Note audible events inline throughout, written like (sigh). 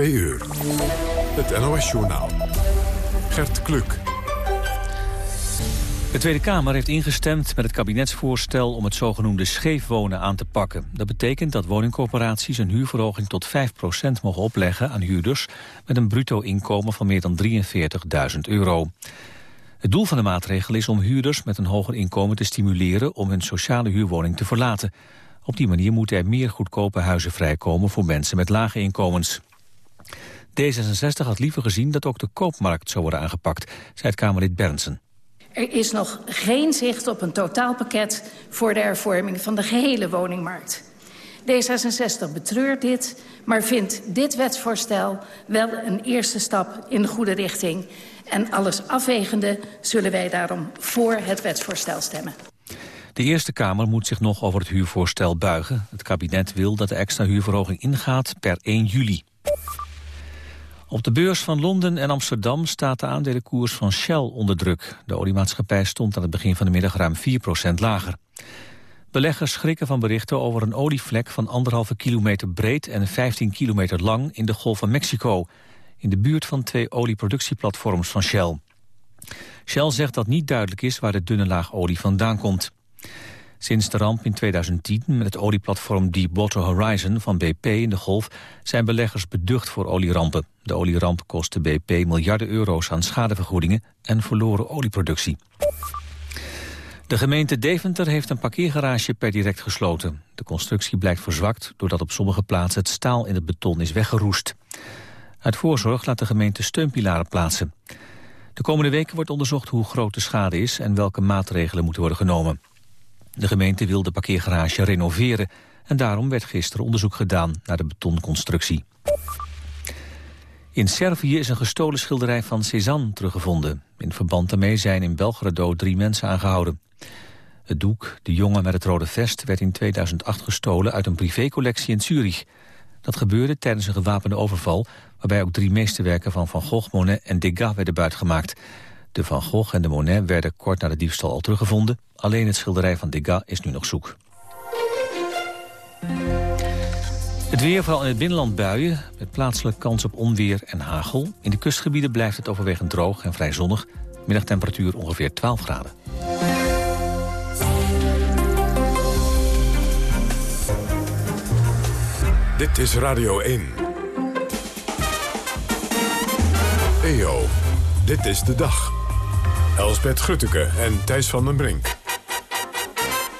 Het NOS-journaal. Gert Kluk. De Tweede Kamer heeft ingestemd met het kabinetsvoorstel om het zogenoemde scheefwonen aan te pakken. Dat betekent dat woningcorporaties een huurverhoging tot 5% mogen opleggen aan huurders met een bruto inkomen van meer dan 43.000 euro. Het doel van de maatregel is om huurders met een hoger inkomen te stimuleren om hun sociale huurwoning te verlaten. Op die manier moeten er meer goedkope huizen vrijkomen voor mensen met lage inkomens. D66 had liever gezien dat ook de koopmarkt zou worden aangepakt, zei het Kamerlid Bernsen. Er is nog geen zicht op een totaalpakket voor de hervorming van de gehele woningmarkt. D66 betreurt dit, maar vindt dit wetsvoorstel wel een eerste stap in de goede richting. En alles afwegende zullen wij daarom voor het wetsvoorstel stemmen. De Eerste Kamer moet zich nog over het huurvoorstel buigen. Het kabinet wil dat de extra huurverhoging ingaat per 1 juli. Op de beurs van Londen en Amsterdam staat de aandelenkoers van Shell onder druk. De oliemaatschappij stond aan het begin van de middag ruim 4% lager. Beleggers schrikken van berichten over een olievlek van anderhalve kilometer breed en 15 kilometer lang in de Golf van Mexico, in de buurt van twee olieproductieplatforms van Shell. Shell zegt dat niet duidelijk is waar de dunne laag olie vandaan komt. Sinds de ramp in 2010 met het olieplatform Deepwater Horizon van BP in de Golf zijn beleggers beducht voor olierampen. De olieramp kostte BP miljarden euro's aan schadevergoedingen en verloren olieproductie. De gemeente Deventer heeft een parkeergarage per direct gesloten. De constructie blijkt verzwakt doordat op sommige plaatsen het staal in het beton is weggeroest. Uit voorzorg laat de gemeente steunpilaren plaatsen. De komende weken wordt onderzocht hoe groot de schade is en welke maatregelen moeten worden genomen. De gemeente wil de parkeergarage renoveren en daarom werd gisteren onderzoek gedaan naar de betonconstructie. In Servië is een gestolen schilderij van Cézanne teruggevonden. In verband daarmee zijn in Belgrado drie mensen aangehouden. Het doek, de jongen met het rode vest, werd in 2008 gestolen uit een privécollectie in Zurich. Dat gebeurde tijdens een gewapende overval... waarbij ook drie meesterwerken van Van Gogh, Monet en Degas werden buitgemaakt. De Van Gogh en de Monet werden kort na de diefstal al teruggevonden. Alleen het schilderij van Degas is nu nog zoek. Het weer, vooral in het binnenland buien, met plaatselijk kans op onweer en hagel. In de kustgebieden blijft het overwegend droog en vrij zonnig. Middagtemperatuur ongeveer 12 graden. Dit is Radio 1. EO, dit is de dag. Elsbet Grutteke en Thijs van den Brink.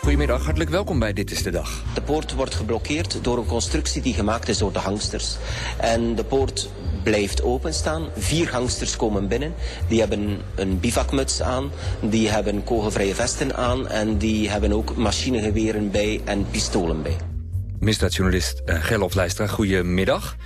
Goedemiddag, hartelijk welkom bij Dit is de Dag. De poort wordt geblokkeerd door een constructie die gemaakt is door de hangsters. En de poort blijft openstaan. Vier hangsters komen binnen. Die hebben een bivakmuts aan. Die hebben kogelvrije vesten aan. En die hebben ook machinegeweren bij en pistolen bij. Misdaadjournalist uh, Gerlof Leistra, goedemiddag.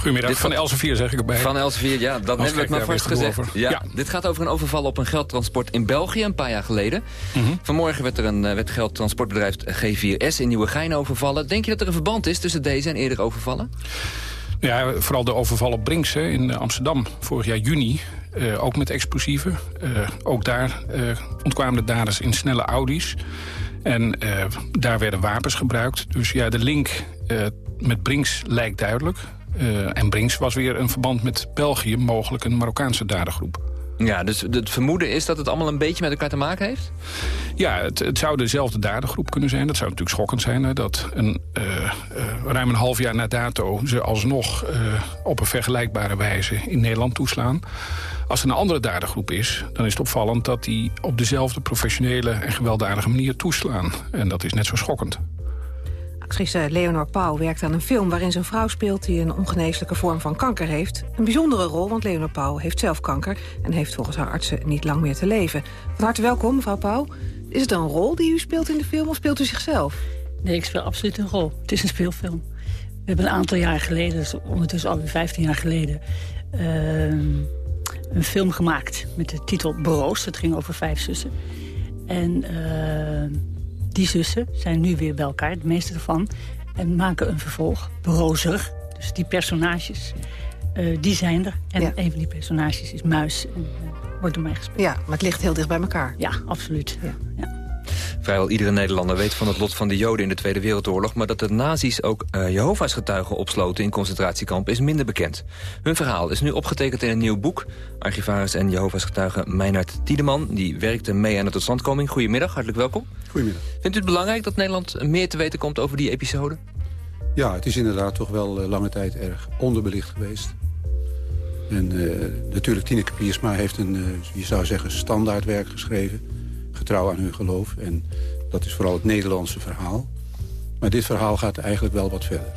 Goedemiddag, van Elsevier zeg ik erbij. Van Elsevier, ja, dat hebben we het maar vast gezegd. Ja, Dit gaat over een overval op een geldtransport in België een paar jaar geleden. Mhm. Vanmorgen werd er een uh, werd geldtransportbedrijf G4S in Nieuwegein overvallen. Denk je dat er een verband is tussen deze en eerder overvallen? Ja, vooral de overval op Brinks hè, in Amsterdam vorig jaar juni. Uh, ook met explosieven. Uh, ook daar ontkwamen de daders in snelle Audi's. En daar werden wapens gebruikt. Dus ja, de link met Brinks lijkt duidelijk. Uh, en Brinks was weer een verband met België, mogelijk een Marokkaanse dadergroep. Ja, dus het vermoeden is dat het allemaal een beetje met elkaar te maken heeft? Ja, het, het zou dezelfde dadergroep kunnen zijn. Dat zou natuurlijk schokkend zijn. Hè, dat een, uh, uh, ruim een half jaar na dato ze alsnog uh, op een vergelijkbare wijze in Nederland toeslaan. Als er een andere dadergroep is, dan is het opvallend dat die op dezelfde professionele en gewelddadige manier toeslaan. En dat is net zo schokkend. Actrice Leonor Pauw werkt aan een film waarin zijn vrouw speelt... die een ongeneeslijke vorm van kanker heeft. Een bijzondere rol, want Leonor Pauw heeft zelf kanker... en heeft volgens haar artsen niet lang meer te leven. Van harte welkom, mevrouw Pauw. Is het een rol die u speelt in de film of speelt u zichzelf? Nee, ik speel absoluut een rol. Het is een speelfilm. We hebben een aantal jaar geleden, dus ondertussen alweer 15 jaar geleden... Uh, een film gemaakt met de titel Broos. Het ging over vijf zussen. En... Uh, die zussen zijn nu weer bij elkaar, de meeste ervan. En maken een vervolg, Brozer. Dus die personages, uh, die zijn er. En een van die personages is Muis. En uh, wordt door mij gespeeld. Ja, maar het ligt heel dicht bij elkaar. Ja, absoluut. Ja. ja. Vrijwel iedere Nederlander weet van het lot van de Joden in de Tweede Wereldoorlog... maar dat de nazi's ook uh, Jehovah's getuigen opsloten in concentratiekampen is minder bekend. Hun verhaal is nu opgetekend in een nieuw boek. Archivaris en Jehovah's getuige Meinhard Tiedeman... die werkte mee aan de totstandkoming. Goedemiddag, hartelijk welkom. Goedemiddag. Vindt u het belangrijk dat Nederland meer te weten komt over die episode? Ja, het is inderdaad toch wel uh, lange tijd erg onderbelicht geweest. En uh, natuurlijk, Tineke Piersma heeft een, uh, je zou zeggen, standaardwerk geschreven. Getrouw aan hun geloof. En dat is vooral het Nederlandse verhaal. Maar dit verhaal gaat eigenlijk wel wat verder.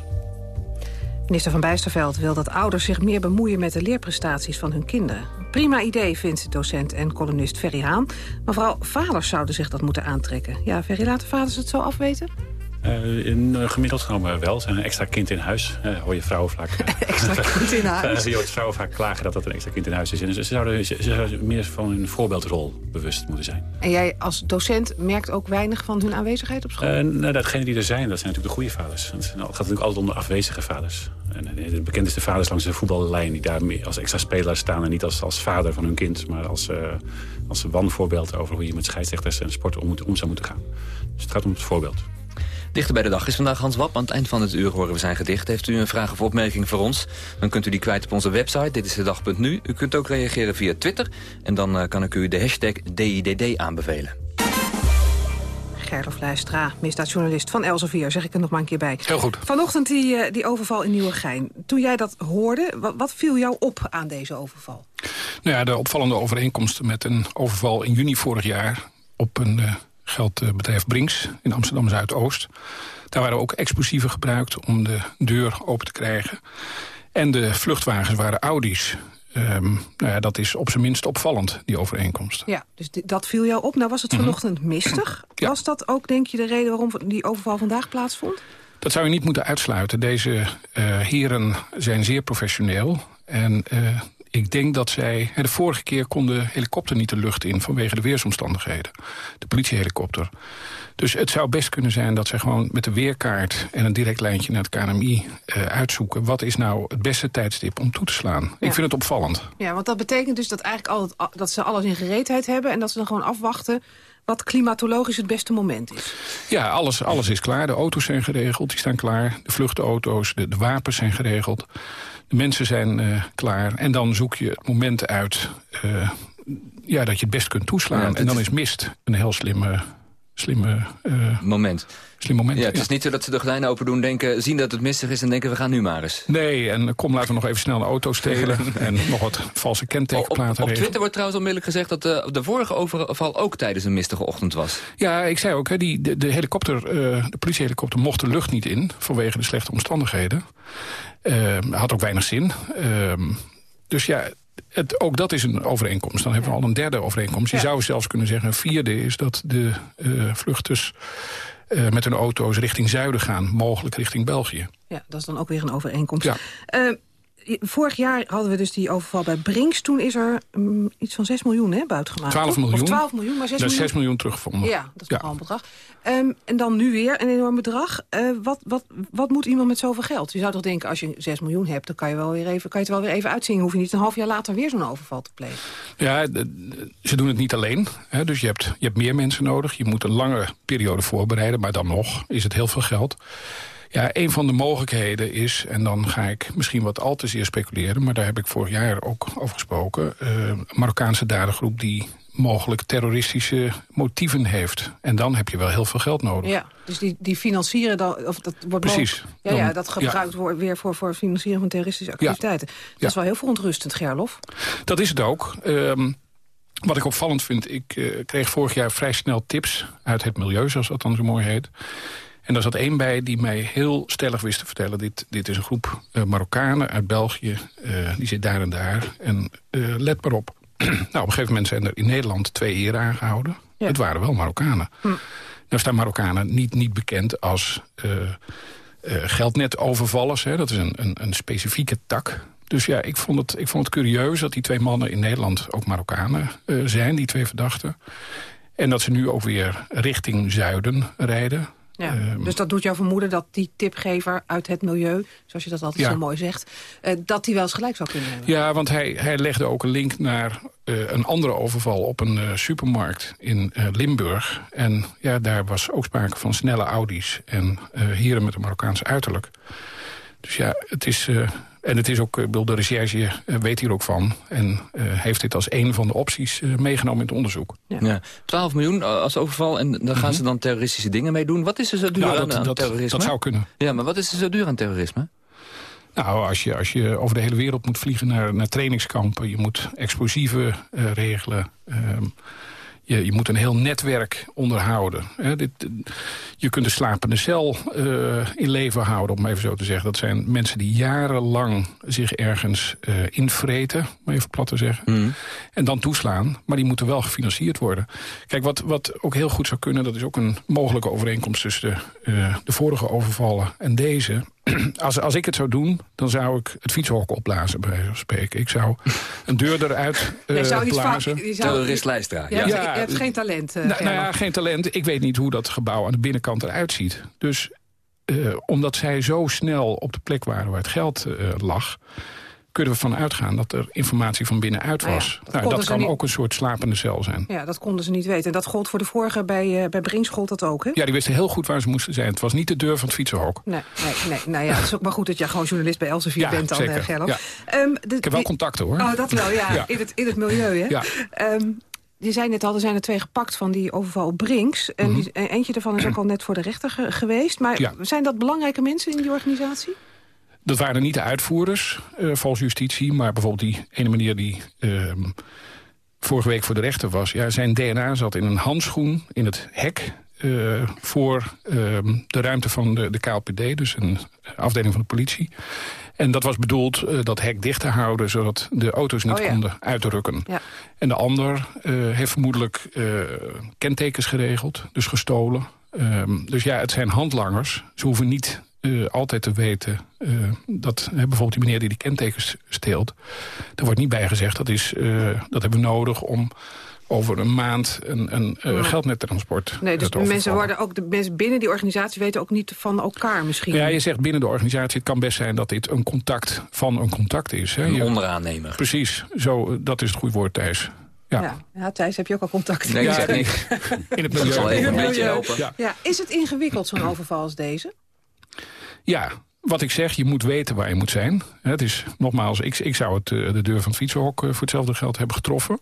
Minister van Bijsterveld wil dat ouders zich meer bemoeien met de leerprestaties van hun kinderen. Prima idee, vindt docent en columnist Ferry Haan. Maar vooral vaders zouden zich dat moeten aantrekken. Ja, Ferry, laten vaders het zo afweten? Uh, in, uh, gemiddeld genomen wel. Zijn een extra kind in huis. Uh, hoor je vrouwen vaak... (laughs) extra (laughs) kind in huis? je hoort vrouwen vaak klagen dat dat een extra kind in huis is. En ze, zouden, ze, zouden meer van hun voorbeeldrol bewust moeten zijn. En jij als docent merkt ook weinig van hun aanwezigheid op school? nou, datgenen die er zijn, dat zijn natuurlijk de goede vaders. Het gaat natuurlijk altijd om de afwezige vaders. En de bekendste vaders langs de voetballijn... die daar als extra speler staan en niet als, als vader van hun kind... maar als, als wanvoorbeeld over hoe je met scheidsrechters en sport om, om zou moeten gaan. Dus het gaat om het voorbeeld. Dichter bij de dag is vandaag Hans Wap. Aan het eind van het uur horen we zijn gedicht. Heeft u een vraag of opmerking voor ons? Dan kunt u die kwijt op onze website. Dit is de dag.nu. U kunt ook reageren via Twitter. En dan uh, kan ik u de hashtag DIDD aanbevelen. Gerlof Luistra, misdaadjournalist van Elsevier, zeg ik er nog maar een keer bij. Heel goed. Vanochtend die, uh, die overval in Nieuwegein. Toen jij dat hoorde, wat, wat, viel jou op aan deze overval? Nou ja, de opvallende overeenkomst met een overval in juni vorig jaar... op een uh, geldbedrijf Brinks in Amsterdam-Zuidoost. Daar waren ook explosieven gebruikt om de deur open te krijgen. En de vluchtwagens waren Audi's. Um, nou ja, dat is op zijn minst opvallend, die overeenkomst. Ja, dus dat viel jou op. Nou was het vanochtend mm -hmm. mistig. (clears throat) Ja. Was dat ook, denk je, de reden waarom die overval vandaag plaatsvond? Dat zou je niet moeten uitsluiten. Deze uh, heren zijn zeer professioneel. En uh, ik denk dat zij... De vorige keer kon de helikopter niet de lucht in vanwege de weersomstandigheden. De politiehelikopter. Dus het zou best kunnen zijn dat zij gewoon met de weerkaart... en een direct lijntje naar het KNMI uh, uitzoeken... wat is nou het beste tijdstip om toe te slaan. Ja. Ik vind het opvallend. Ja, want dat betekent dus dat, eigenlijk altijd, dat ze alles in gereedheid hebben... en dat ze dan gewoon afwachten wat klimatologisch het beste moment is. Ja, alles, alles is klaar. De auto's zijn geregeld, die staan klaar. De vluchtauto's, de, de wapens zijn geregeld. De mensen zijn uh, klaar. En dan zoek je het moment uit uh, ja, dat je het best kunt toeslaan. Ja, en dan is mist een heel slimme... slimme uh, moment. Slim moment. Ja, het is niet zo dat ze de gordijnen open doen, denken, zien dat het mistig is... en denken, we gaan nu maar eens. Nee, en kom, laten we nog even snel een auto stelen... en nog wat valse kentekenplaten Op, op, op Twitter wordt trouwens onmiddellijk gezegd... dat de, de vorige overval ook tijdens een mistige ochtend was. Ja, ik zei ook, hè, die, de, de helikopter, uh, de politiehelikopter mocht de lucht niet in... vanwege de slechte omstandigheden. Uh, had ook weinig zin. Uh, dus ja, het, ook dat is een overeenkomst. Dan hebben we al een derde overeenkomst. Je ja. zou zelfs kunnen zeggen een vierde is dat de uh, vluchters... Uh, met hun auto's richting zuiden gaan, mogelijk richting België. Ja, dat is dan ook weer een overeenkomst. Ja. Uh, vorig jaar hadden we dus die overval bij Brinks. Toen is er um, iets van 6 miljoen hè, buitengemaakt. 12 miljoen. Of 12 miljoen, maar 6 miljoen. 6 miljoen teruggevonden. Ja, dat is ja. nogal een bedrag. Um, en dan nu weer een enorm bedrag. Uh, wat, wat, wat moet iemand met zoveel geld? Je zou toch denken, als je 6 miljoen hebt... dan kan je, wel weer even, kan je het wel weer even uitzien. Hoef je niet een half jaar later weer zo'n overval te plegen. Ja, ze doen het niet alleen. Hè, dus je hebt, je hebt meer mensen nodig. Je moet een lange periode voorbereiden. Maar dan nog is het heel veel geld. Ja, een van de mogelijkheden is, en dan ga ik misschien wat al te zeer speculeren... maar daar heb ik vorig jaar ook over gesproken... Uh, een Marokkaanse dadergroep die mogelijk terroristische motieven heeft. En dan heb je wel heel veel geld nodig. Ja, dus die, die financieren dan... Of dat wordt Precies. Ja, ja, dat gebruikt ja. wordt weer voor, voor financieren van terroristische activiteiten. Ja. Dat is wel heel verontrustend, Gerlof. Dat is het ook. Um, wat ik opvallend vind, ik uh, kreeg vorig jaar vrij snel tips... uit het milieu, zoals dat dan zo mooi heet... En daar zat één bij die mij heel stellig wist te vertellen... dit, dit is een groep uh, Marokkanen uit België, uh, die zit daar en daar. En uh, let maar op. (clears throat) nou, op een gegeven moment zijn er in Nederland twee heren aangehouden. Ja. Het waren wel Marokkanen. Hm. Nou staan Marokkanen niet, niet bekend als geldnetovervallers. Hè. Dat is een, een, een specifieke tak. Dus ja, ik vond, het, ik vond het curieus dat die twee mannen in Nederland ook Marokkanen zijn, die twee verdachten. En dat ze nu ook weer richting zuiden rijden. Ja, um, dus dat doet jou vermoeden dat die tipgever uit het milieu... zoals je dat altijd ja. zo mooi zegt... Uh, dat die wel eens gelijk zou kunnen hebben. Ja, want hij, hij legde ook een link naar een andere overval op een supermarkt in Limburg. En ja, daar was ook sprake van snelle Audi's en heren met een Marokkaans uiterlijk. Dus ja, het is... en het is ook, bedoel, de recherche weet hier ook van. En heeft dit als een van de opties meegenomen in het onderzoek. Ja. 12 miljoen als overval en dan gaan ze mhm. dan terroristische dingen mee doen. Wat is er zo duur nou, aan, dat, terrorisme? Dat zou kunnen. Ja, maar wat is er zo duur aan terrorisme? Nou, als je, als je over de hele wereld moet vliegen naar, naar trainingskampen... je moet explosieven uh, regelen... Ehm, je, je moet een heel netwerk onderhouden. Hè. Dit, je kunt de slapende cel uh, in leven houden, om even zo te zeggen. Dat zijn mensen die jarenlang zich ergens uh, invreten, om even plat te zeggen. Mm. En dan toeslaan, maar die moeten wel gefinancierd worden. Kijk, wat, wat ook heel goed zou kunnen... dat is ook een mogelijke overeenkomst tussen de, uh, de vorige overvallen en deze (clears throat) als, als ik het zou doen, dan zou ik het fietshok opblazen, bij wijze van spreken. Ik zou een deur eruit uh, (laughs) nee, zou blazen. Je Terrorist Ja, ja. Je hebt geen talent. Uh, nou, nou, ja, geen talent. Ik weet niet hoe dat gebouw aan de binnenkant eruit ziet. Dus uh, omdat zij zo snel op de plek waren waar het geld lag kunnen we van uitgaan dat er informatie van binnenuit nou was. dat, nou, dat kan ook een soort slapende cel zijn. Ja, dat konden ze niet weten. En dat gold voor de vorige, bij, uh, bij gold dat ook, hè? Ja, die wisten heel goed waar ze moesten zijn. Het was niet de deur van het fietsenhok. Nee, nee, nee. nou ja, het is ook maar goed dat je gewoon journalist bij Elsevier ja, bent dan, uh, Gerlo. Ja. Um, Ik heb wel contacten, hoor. Oh, dat wel, (laughs) ja. In, het, in het milieu, hè? Ja. Um, je zei net al, er zijn er twee gepakt van die overval op Brinks. En mhm. eentje daarvan is ook (clears throat) al net voor de rechter geweest. Maar zijn dat belangrijke mensen in die organisatie? Dat waren niet de uitvoerders, uh, volgens justitie. Maar bijvoorbeeld die ene meneer die uh, vorige week voor de rechter was. Ja, zijn DNA zat in een handschoen in het hek... Uh, voor ehm, de ruimte van de, de KLPD, dus een afdeling van de politie. En dat was bedoeld uh, dat hek dicht te houden... zodat de auto's niet oh, konden uitrukken. Ja. En de ander heeft vermoedelijk kentekens geregeld, dus gestolen. Um, dus ja, het zijn handlangers. Ze hoeven niet uh, altijd te weten uh, dat bijvoorbeeld die meneer die die kentekens steelt... daar wordt niet bij gezegd, dat, is, uh, dat hebben we nodig om over een maand een, een uh, geldnettransport Nee, dus de mensen, worden ook, de mensen binnen die organisatie weten ook niet van elkaar misschien. Ja, je zegt binnen de organisatie, het kan best zijn dat dit een contact van een contact is. Hè. Een onderaannemer. Precies, zo, dat is het goede woord, Thijs. Ja. Ja. ja, Thijs, heb je ook al contact? Nee, ik zeg niks. In het milieu. zal even een beetje helpen. Ja. ja. Is het ingewikkeld, zo'n overval als deze? Ja, wat ik zeg, je moet weten waar je moet zijn. Het is, nogmaals, ik, ik zou het, eh, de deur van het fietsenhok eh, voor hetzelfde geld hebben getroffen.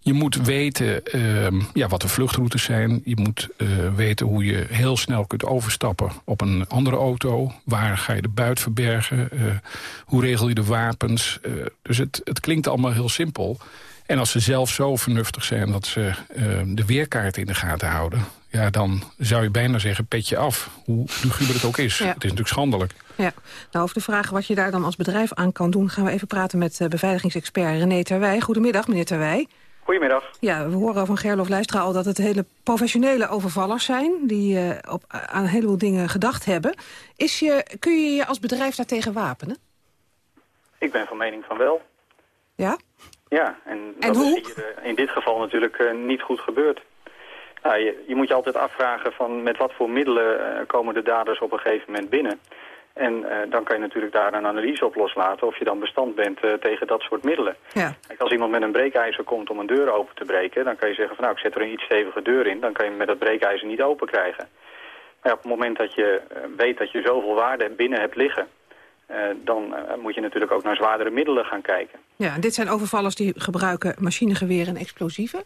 Je moet weten uh, ja, wat de vluchtroutes zijn. Je moet uh, weten hoe je heel snel kunt overstappen op een andere auto. Waar ga je de buit verbergen? Uh, hoe regel je de wapens? dus het, het klinkt allemaal heel simpel. En als ze zelf zo vernuftig zijn dat ze de weerkaart in de gaten houden ja, dan zou je bijna zeggen petje af. Hoe luguber het ook is. Het is natuurlijk schandelijk. Ja. Nou, over de vraag wat je daar dan als bedrijf aan kan doen... gaan we even praten met uh, beveiligingsexpert René Terwij. Goedemiddag, meneer Terwij. Goedemiddag. Ja, we horen van Gerlof Luistra al dat het hele professionele overvallers zijn... die uh, op, aan een heleboel dingen gedacht hebben. Is je, kun je je als bedrijf daartegen wapenen? Ik ben van mening van wel. Ja? Ja, en, en dat hoe? is hier uh, in dit geval natuurlijk niet goed gebeurd. Nou, je, je, moet je altijd afvragen van met wat voor middelen uh, komen de daders op een gegeven moment binnen. En uh, dan kan je natuurlijk daar een analyse op loslaten of je dan bestand bent uh, tegen dat soort middelen. Ja. Kijk, als iemand met een breekijzer komt om een deur open te breken, dan kan je zeggen van nou ik zet er een iets stevige deur in, dan kan je met dat breekijzer niet open krijgen. Maar ja, op het moment dat je weet dat je zoveel waarde binnen hebt liggen, dan moet je natuurlijk ook naar zwaardere middelen gaan kijken. Ja, en dit zijn overvallers die gebruiken machinegeweren en explosieven.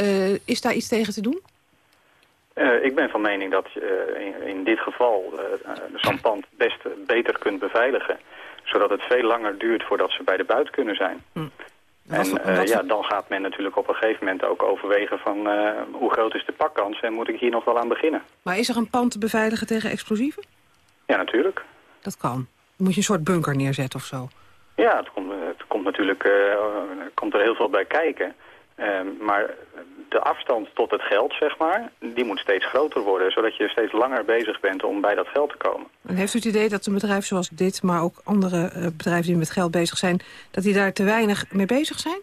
Uh, is daar iets tegen te doen? Uh, ik ben van mening dat je uh, in, in, dit geval zo'n pand best beter kunt beveiligen. Zodat het veel langer duurt voordat ze bij de buit kunnen zijn. Hm. En ja, dan gaat men natuurlijk op een gegeven moment ook overwegen van hoe groot is de pakkans en moet ik hier nog wel aan beginnen. Maar is er een pand te beveiligen tegen explosieven? Ja, natuurlijk. Dat kan. Moet je een soort bunker neerzetten of zo? Ja, het komt, het komt natuurlijk komt er heel veel bij kijken. Ehm, maar de afstand tot het geld, zeg maar, die moet steeds groter worden. Zodat je steeds langer bezig bent om bij dat geld te komen. En heeft u het idee dat een bedrijf zoals dit, maar ook andere uh, bedrijven die met geld bezig zijn... dat die daar te weinig mee bezig zijn?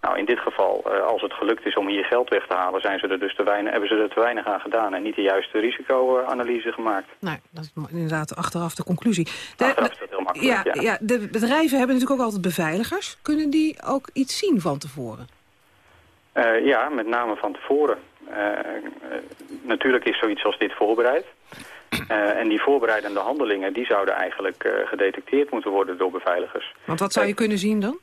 Nou, in dit geval, uh, als het gelukt is om hier geld weg te halen... Zijn ze er dus te weinig, hebben ze er te weinig aan gedaan... en niet de juiste risicoanalyse gemaakt. Nee, dat is inderdaad achteraf de conclusie. De, achteraf is dat heel makkelijk, ja, ja. de bedrijven hebben natuurlijk ook altijd beveiligers. Kunnen die ook iets zien van tevoren? Uh, ja, met name van tevoren. natuurlijk is zoiets als dit voorbereid. en die voorbereidende handelingen die zouden eigenlijk gedetecteerd moeten worden door beveiligers. Want wat zou je kunnen zien dan?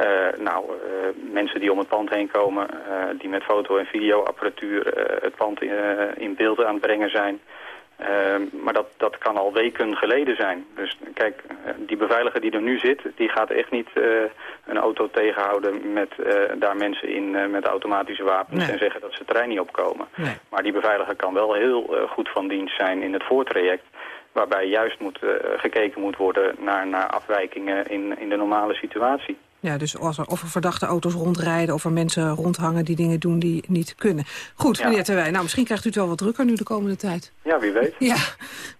Uh, nou, uh, mensen die om het pand heen komen, uh, die met foto- en videoapparatuur het pand in, in, beeld aan het brengen zijn. maar dat, dat kan al weken geleden zijn. Dus kijk, die beveiliger die er nu zit, die gaat echt niet een auto tegenhouden met daar mensen in met automatische wapens en zeggen dat ze trein niet opkomen. Nee. Maar die beveiliger kan wel heel goed van dienst zijn in het voortraject waarbij juist moet, gekeken moet worden naar, naar afwijkingen in, in de normale situatie. Ja, dus als er, of er verdachte auto's rondrijden... of er mensen rondhangen die dingen doen die niet kunnen. Goed, ja. meneer Terwijn. Nou, misschien krijgt u het wel wat drukker nu de komende tijd. Ja, wie weet. Ja,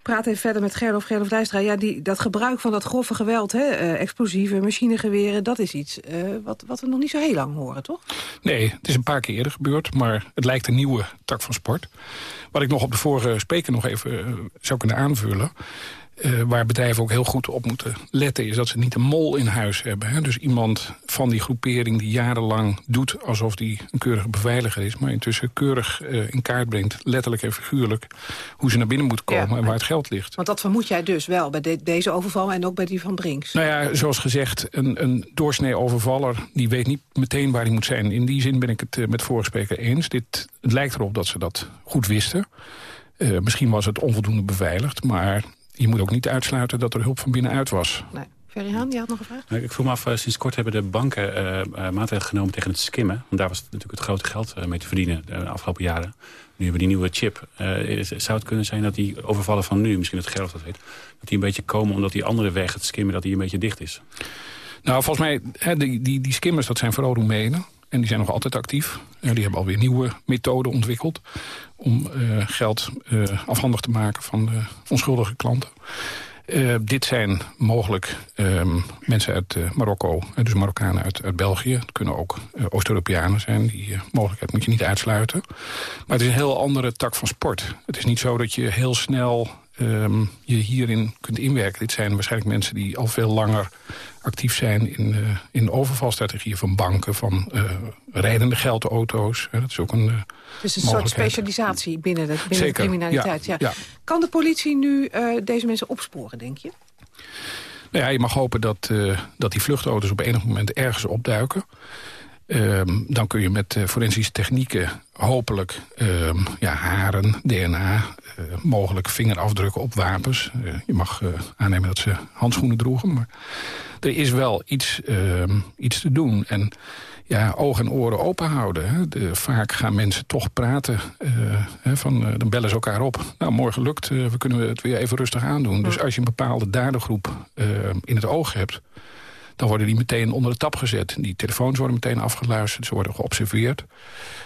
praat even verder met Gerlof, Gerlof Dijstra. Ja, die, dat gebruik van dat grove geweld, hè, uh, explosieven, machinegeweren... dat is iets uh, wat, wat we nog niet zo heel lang horen, toch? Nee, het is een paar keer eerder gebeurd... maar het lijkt een nieuwe tak van sport. Wat ik nog op de vorige spreker nog even uh, zou kunnen aanvullen... Uh, waar bedrijven ook heel goed op moeten letten... is dat ze niet een mol in huis hebben. Hè? Dus iemand van die groepering die jarenlang doet... alsof die een keurige beveiliger is... maar intussen keurig uh, in kaart brengt, letterlijk en figuurlijk... hoe ze naar binnen moet komen ja, en waar het geld ligt. Want dat vermoed jij dus wel bij de, deze overval en ook bij die van Brinks? Nou ja, zoals gezegd, een, een doorsnee overvaller... die weet niet meteen waar hij moet zijn. In die zin ben ik het uh, met vorige spreker eens. Dit, het lijkt erop dat ze dat goed wisten... misschien was het onvoldoende beveiligd, maar je moet ook niet uitsluiten dat er hulp van binnenuit was. Nee. Ferry Haan, je had nog een vraag? Ik voel me af, uh, sinds kort hebben de banken uh, maatregelen genomen tegen het skimmen. Want daar was natuurlijk het grote geld mee te verdienen de afgelopen jaren. Nu hebben we die nieuwe chip. zou het kunnen zijn dat die overvallen van nu, misschien dat Gerlof dat weet... dat die een beetje komen omdat die andere weg, het skimmen, dat die een beetje dicht is? Nou, volgens mij, hè, die, die, die skimmers, dat zijn vooral Roemenen. En die zijn nog altijd actief. Uh, die hebben alweer nieuwe methoden ontwikkeld... om uh, geld uh, afhandig te maken van onschuldige klanten. dit zijn mogelijk um, mensen uit Marokko, dus Marokkanen uit, uit België. Het kunnen ook Oost-Europeanen zijn, die mogelijkheid moet je niet uitsluiten. Maar het is een heel andere tak van sport. Het is niet zo dat je heel snel um, je hierin kunt inwerken. Dit zijn waarschijnlijk mensen die al veel langer actief zijn in, uh, in overvalstrategieën van banken, van uh, rijdende geldauto's. Uh, dat is ook een Dus een soort specialisatie binnen de, binnen de criminaliteit. Ja, ja. Kan de politie nu deze mensen opsporen, denk je? Nou ja, je mag hopen dat, dat die vluchtauto's op enig moment ergens opduiken. Um, dan kun je met uh, forensische technieken hopelijk um, ja, haren, DNA, uh, mogelijk vingerafdrukken op wapens. Uh, je mag aannemen dat ze handschoenen droegen, maar er is wel iets, um, iets te doen. En ja, ogen en oren open houden. Hè. De, vaak gaan mensen toch praten. Hè, van, dan bellen ze elkaar op. Nou, morgen lukt, we kunnen het weer even rustig aandoen. Dus als je een bepaalde dadergroep in het oog hebt dan worden die meteen onder de tap gezet. Die telefoons worden meteen afgeluisterd, ze worden geobserveerd.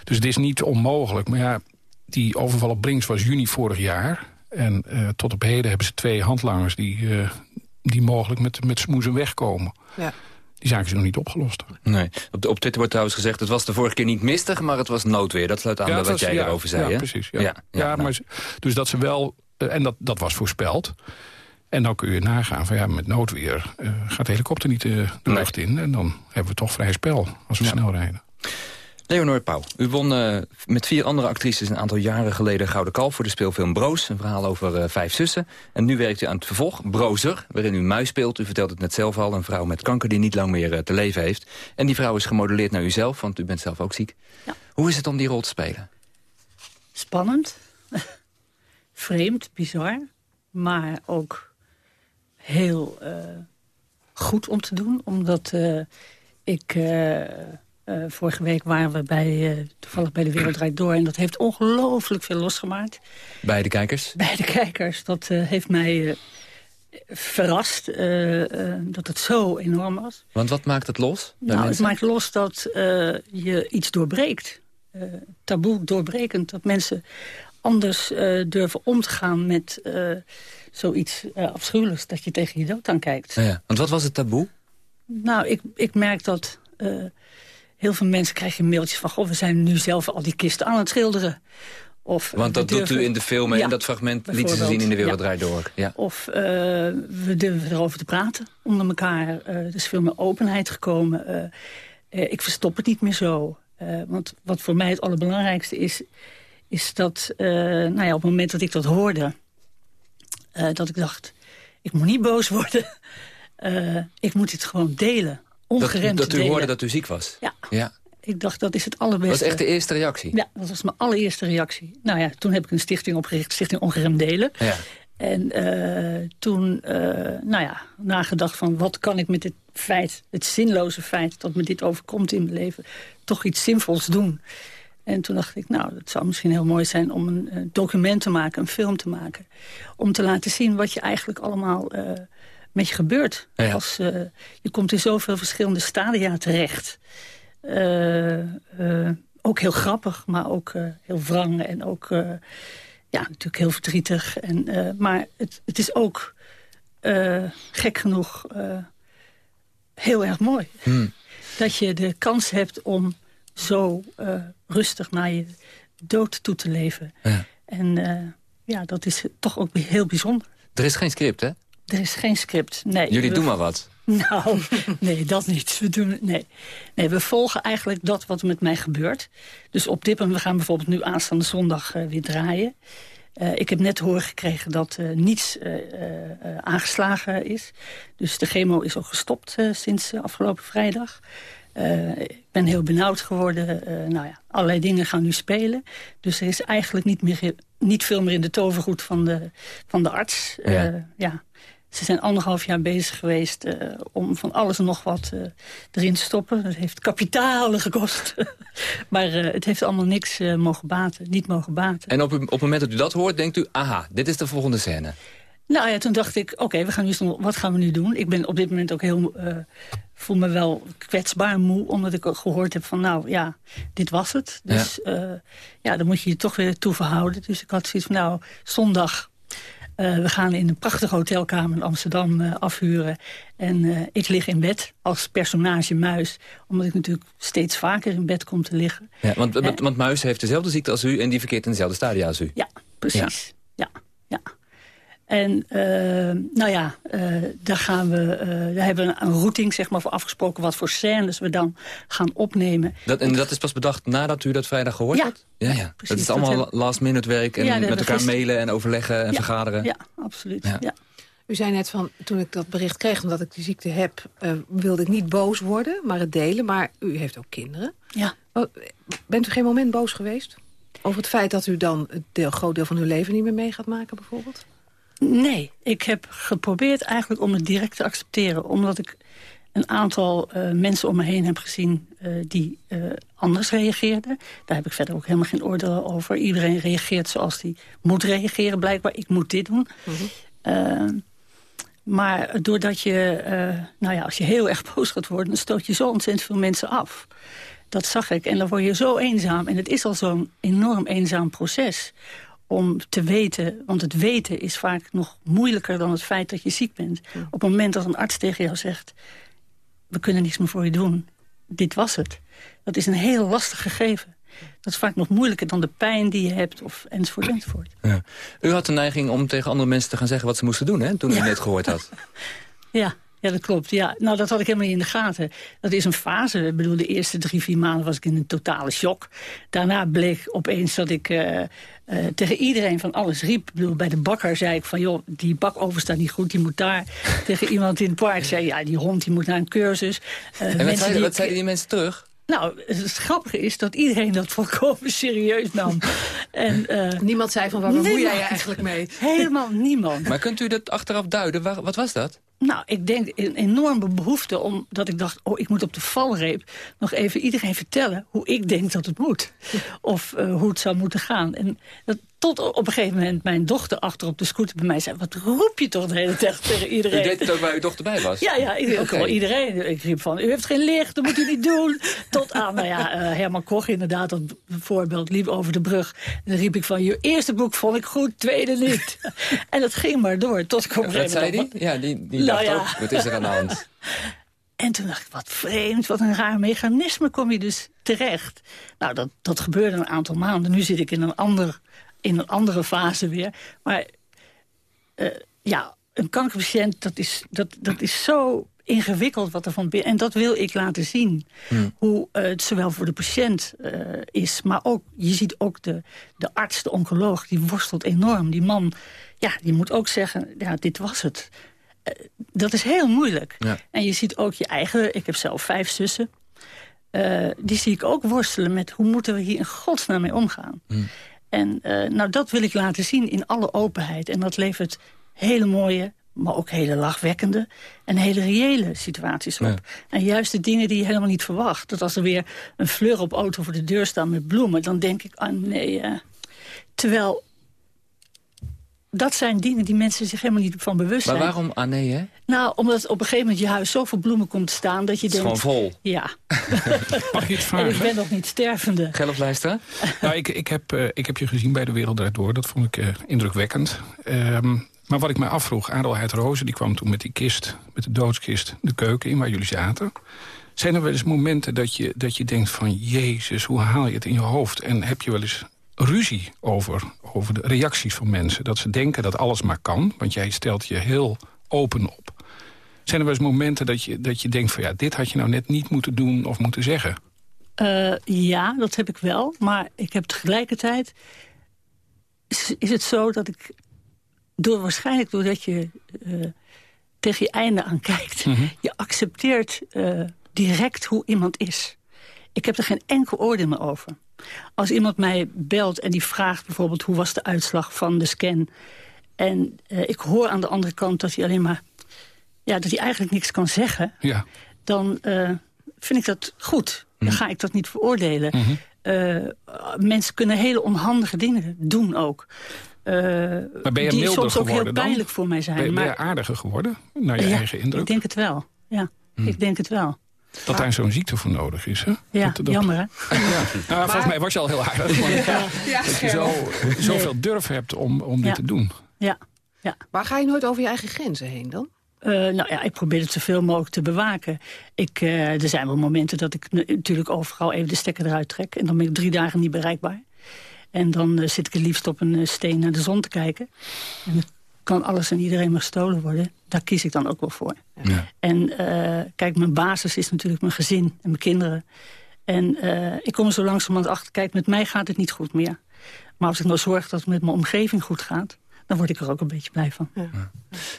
Dus het is niet onmogelijk. Maar ja, die overval op Brinks was juni vorig jaar. En uh, tot op heden hebben ze twee handlangers die, uh, die mogelijk met, met smoezen wegkomen. Ja. Die zaken zijn nog niet opgelost. Nee. Op, op Twitter wordt trouwens gezegd... het was de vorige keer niet mistig, maar het was noodweer. Dat sluit aan ja, bij wat was, jij ja, erover zei. Ja, hè? precies. Ja, ja, ja, nou. maar, dus dat ze wel... Uh, en dat, dat was voorspeld. En dan kun je nagaan van ja, met noodweer uh, gaat de helikopter niet uh, de lucht in. En dan hebben we toch vrij spel als we ja. snel rijden. Leonor Pauw, u won uh, met vier andere actrices een aantal jaren geleden Gouden Kalf voor de speelfilm Broos. Een verhaal over uh, vijf zussen. En nu werkt u aan het vervolg, Brozer, waarin u muis speelt. U vertelt het net zelf al, een vrouw met kanker die niet lang meer uh, te leven heeft. En die vrouw is gemodelleerd naar uzelf, want u bent zelf ook ziek. Ja. Hoe is het om die rol te spelen? Spannend, (laughs) vreemd, bizar, maar ook heel uh, goed om te doen. Omdat uh, ik... Uh, vorige week waren we bij, toevallig bij De Wereld Draait Door... en dat heeft ongelooflijk veel losgemaakt. Bij de kijkers? Bij de kijkers. Dat heeft mij verrast dat het zo enorm was. Want wat maakt het los? Nou, het maakt los dat je iets doorbreekt. taboe doorbrekend. Dat mensen anders durven om te gaan met zoiets uh, afschuwelijks dat je tegen je dood aankijkt. Ja, ja. Want wat was het taboe? Nou, ik, ik merk dat uh, heel veel mensen krijgen mailtjes van... goh, we zijn nu zelf al die kisten aan het schilderen. Of, Want dat doet u in de film en in dat fragment lieten ze zien in de Wereld ja. Door. Ja. Of uh, we durven erover te praten onder elkaar. Uh, er is veel meer openheid gekomen. Uh, ik verstop het niet meer zo. want wat voor mij het allerbelangrijkste is... is dat nou ja, op het moment dat ik dat hoorde... dat ik dacht, ik moet niet boos worden. (laughs) ik moet dit gewoon delen. Ongeremd dat, dat u hoorde dat u ziek was? Ja. ja. Ik dacht, dat is het allerbeste. Dat was echt de eerste reactie? Ja, dat was mijn allereerste reactie. Nou ja, toen heb ik een stichting opgericht, Stichting Ongeremd Delen. Ja. En uh, toen, nou ja, nagedacht van wat kan ik met dit feit, het zinloze feit dat me dit overkomt in mijn leven, toch iets zinvols doen. En toen dacht ik, nou, het zou misschien heel mooi zijn om een, document te maken, een film te maken. Om te laten zien wat je eigenlijk allemaal uh, met je gebeurt. Ja. Als, je komt in zoveel verschillende stadia terecht. Uh, ook heel grappig, maar ook heel wrang en ook ja, natuurlijk heel verdrietig. En, maar het, het is ook gek genoeg heel erg mooi. Hmm. Dat je de kans hebt om zo rustig naar je dood toe te leven. Ja. En ja, dat is toch ook heel bijzonder. Er is geen script, hè? Er is geen script, nee. Jullie doen maar wat. (laughs) Nou, nee, dat niet. We, doen, nee. nee, we volgen eigenlijk dat wat met mij gebeurt. Dus op dit moment, we gaan bijvoorbeeld nu aanstaande zondag uh, weer draaien. Uh, ik heb net horen gekregen dat uh, niets aangeslagen is. Dus de chemo is ook gestopt sinds afgelopen vrijdag. Ik ben heel benauwd geworden. nou ja, allerlei dingen gaan nu spelen. Dus er is eigenlijk niet, meer, niet veel meer in de tovergoed van de, van de arts. Ja. ja. Ze zijn anderhalf jaar bezig geweest uh, om van alles en nog wat uh, erin te stoppen. Dat heeft kapitalen gekost. (laughs) maar uh, het heeft allemaal niks mogen baten, niet mogen baten. En op, op het moment dat u dat hoort, denkt u, aha, dit is de volgende scène. Nou ja, toen dacht ik, oké, we gaan nu wat gaan we nu doen? Ik ben op dit moment ook heel, voel me wel kwetsbaar moe, omdat ik ook gehoord heb van, nou ja, dit was het. Dus ja, ja dan moet je je toch weer toe verhouden. Dus ik had zoiets van, nou, zondag uh, we gaan in een prachtige hotelkamer in Amsterdam uh, afhuren. En uh, ik lig in bed als personage Muis. Omdat ik natuurlijk steeds vaker in bed kom te liggen. Ja, want, want Muis heeft dezelfde ziekte als u en die verkeert in dezelfde stadia als u. Ja, precies. ja. ja. ja. En uh, nou ja, uh, daar, gaan we, uh, daar hebben we een routing zeg maar, voor afgesproken... wat voor scènes we dan gaan opnemen. Dat, en dat is pas bedacht nadat u dat vrijdag gehoord ja. hebt? Ja, ja. Precies, dat is allemaal last minute werk en met elkaar mailen en overleggen en vergaderen? Ja, absoluut. Ja. U zei net van, toen ik dat bericht kreeg, omdat ik die ziekte heb... wilde ik niet boos worden, maar het delen. Maar u heeft ook kinderen. Ja. Bent u geen moment boos geweest? Over het feit dat u dan een deel, groot deel van uw leven niet meer mee gaat maken, bijvoorbeeld? Nee, ik heb geprobeerd eigenlijk om het direct te accepteren. Omdat ik een aantal uh, mensen om me heen heb gezien uh, die uh, anders reageerden. Daar heb ik verder ook helemaal geen oordeel over. Iedereen reageert zoals hij moet reageren, blijkbaar. Ik moet dit doen. Mm -hmm. maar doordat je, nou ja, als je heel erg (laughs) boos gaat worden... dan stoot je zo ontzettend veel mensen af. Dat zag ik. En dan word je zo eenzaam. En het is al zo'n enorm eenzaam proces om te weten, want het weten is vaak nog moeilijker dan het feit dat je ziek bent. Op het moment dat een arts tegen jou zegt, we kunnen niets meer voor je doen, dit was het. Dat is een heel lastig gegeven. Dat is vaak nog moeilijker dan de pijn die je hebt, of enzovoort, enzovoort. Ja. U had de neiging om tegen andere mensen te gaan zeggen wat ze moesten doen, hè, toen u net gehoord had. (laughs) ja, ja, dat klopt. Ja. Nou, dat had ik helemaal niet in de gaten. Dat is een fase. Ik bedoel, de eerste drie, vier maanden was ik in een totale shock. Daarna bleek opeens dat ik uh, uh, tegen iedereen van alles riep. Ik bedoel, bij de bakker zei ik van, joh, die bakoven staat niet goed, die moet daar. (laughs) tegen iemand in het park zei, ja, die hond die moet naar een cursus. Uh, en wat, zei, wat zeiden die mensen terug? Nou, het grappige is dat iedereen dat volkomen serieus nam. (laughs) en, uh, niemand zei van, waar bemoei jij je eigenlijk mee? Helemaal niemand. Maar kunt u dat achteraf duiden? Wat was dat? Nou, ik denk een enorme behoefte omdat ik dacht... oh, ik moet op de valreep nog even iedereen vertellen hoe ik denk dat het moet. (laughs) Of uh, hoe het zou moeten gaan. En dat, tot op een gegeven moment mijn dochter achter op de scooter bij mij zei... wat roep je toch de hele tijd tegen iedereen? U deed het ook waar uw dochter bij was? Ja, ja ik, okay. iedereen. Ik riep van, u heeft geen licht, dat moet u niet doen. Tot aan, nou ja, uh, Herman Koch inderdaad, dat voorbeeld, liep over de brug. En dan riep ik van, je eerste boek vond ik goed, tweede niet. (laughs) en dat ging maar door, tot ik op een gegeven moment... Wat zei die? Ja, die, die nou, dacht ja. ook, wat is er aan de hand? (laughs) En toen dacht ik, wat vreemd, wat een raar mechanisme kom je dus terecht. Nou, dat, dat gebeurde een aantal maanden. Nu zit ik in een, ander, in een andere fase weer. Maar uh, ja, een kankerpatiënt, dat is, dat, dat is zo ingewikkeld wat er van binnen... En dat wil ik laten zien. Hmm. Hoe het zowel voor de patiënt uh, is, maar ook... je ziet ook de, de arts, de oncoloog, die worstelt enorm. Die man, ja, die moet ook zeggen, ja, dit was het. Uh, dat is heel moeilijk. Ja. En je ziet ook je eigen... Ik heb zelf vijf zussen. Die zie ik ook worstelen met hoe moeten we hier in godsnaam mee omgaan. Hmm. En nou, dat wil ik laten zien in alle openheid. En dat levert hele mooie, maar ook hele lachwekkende en hele reële situaties op. En juist de dingen die je helemaal niet verwacht. Dat als er weer een fleur op auto voor de deur staat met bloemen... dan denk ik, ah nee. Uh. Terwijl dat zijn dingen die mensen zich helemaal niet van bewust zijn. Maar waarom ah nee, hè? Nou, omdat op een gegeven moment je huis zoveel bloemen komt staan... dat je het denkt... is gewoon vol. Ja. (laughs) Mag je het vragen? En ik ben nog niet stervende. Gelflijster? nou, ik, ik, heb, uh, ik heb je gezien bij De Wereld Door. Dat vond ik uh, indrukwekkend. Um, maar wat ik mij afvroeg, Adelheid Rozen die kwam toen met die kist, met de doodskist, de keuken in waar jullie zaten. Zijn er wel eens momenten dat je, dat je denkt van... Jezus, hoe haal je het in je hoofd? En heb je wel eens ruzie over, over de reacties van mensen? Dat ze denken dat alles maar kan, want jij stelt je heel open op. Zijn er wel eens momenten dat je, dat je denkt van... ja, dit had je nou net niet moeten doen of moeten zeggen? Uh, ja, dat heb ik wel. Maar ik heb tegelijkertijd... Is, is het zo dat ik door, waarschijnlijk doordat je uh, tegen je einde aankijkt. Mm Je accepteert uh, direct hoe iemand is. Ik heb er geen enkel oordeel meer over. Als iemand mij belt en die vraagt bijvoorbeeld... hoe was de uitslag van de scan... en uh, ik hoor aan de andere kant dat hij alleen maar... ja, dat hij eigenlijk niks kan zeggen... Ja. dan vind ik dat goed. Dan mhm. ga ik dat niet veroordelen. Mm -hmm. mensen kunnen hele onhandige dingen doen ook. Uh, maar ben je die soms ook heel pijnlijk voor mij zijn. Ben, ben je aardiger geworden, naar je eigen indruk? ik denk het wel. Ja, hm. ik denk het wel. Dat daar zo'n ziekte voor nodig is, hè? Ja, dat, jammer, hè? (laughs) Ja. Nou, volgens mij was je al heel aardig. Maar ja. Dat je zo, zoveel durf hebt om, om dit te doen. Ja. ja. Maar ga je nooit over je eigen grenzen heen dan? Uh, nou ja, ik probeer het zoveel mogelijk te bewaken. Ik, uh, er zijn wel momenten dat ik natuurlijk overal even de stekker eruit trek. En dan ben ik drie dagen niet bereikbaar. En dan uh, zit ik het liefst op een uh, steen naar de zon te kijken. En het kan alles en iedereen maar gestolen worden. Daar kies ik dan ook wel voor. Ja. En uh, kijk, mijn basis is natuurlijk mijn gezin en mijn kinderen. En ik kom er zo langzamerhand achter, kijk, met mij gaat het niet goed meer. Maar als ik nou zorg dat het met mijn omgeving goed gaat... dan word ik er ook een beetje blij van. Ja.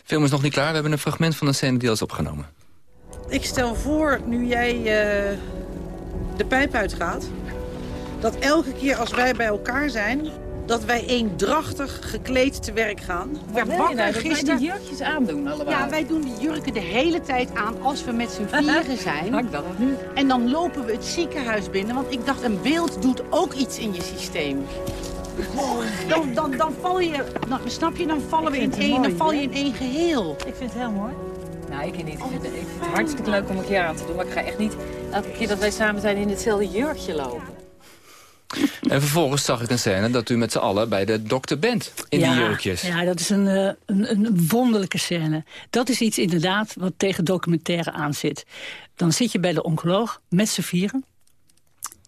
Film is nog niet klaar. We hebben een fragment van een scène die al is opgenomen. Ik stel voor, nu jij de pijp uitgaat dat elke keer als wij bij elkaar zijn dat wij eendrachtig gekleed te werk gaan. Wat wil je nou? Die jurkjes aandoen allemaal? Ja, wij doen die jurken de hele tijd aan als we met z'n vieren (laughs) zijn. Hak dat nu. En dan lopen we het ziekenhuis binnen. Want ik dacht, een beeld doet ook iets in je systeem. Dan, dan, dan val je, dan, snap je, dan vallen we in één, dan val je in één geheel. Ik vind het heel mooi. Nou, ik niet. Ik vind, het, ik vind het hartstikke leuk om een keer aan te doen. Maar ik ga echt niet elke keer dat wij samen zijn in hetzelfde jurkje lopen. En vervolgens zag ik een scène dat u met z'n allen bij de dokter bent. In die jurkjes. Ja, dat is een, uh, een, een, wonderlijke scène. Dat is iets inderdaad wat tegen documentaire aan zit. Dan zit je bij de oncoloog met z'n vieren.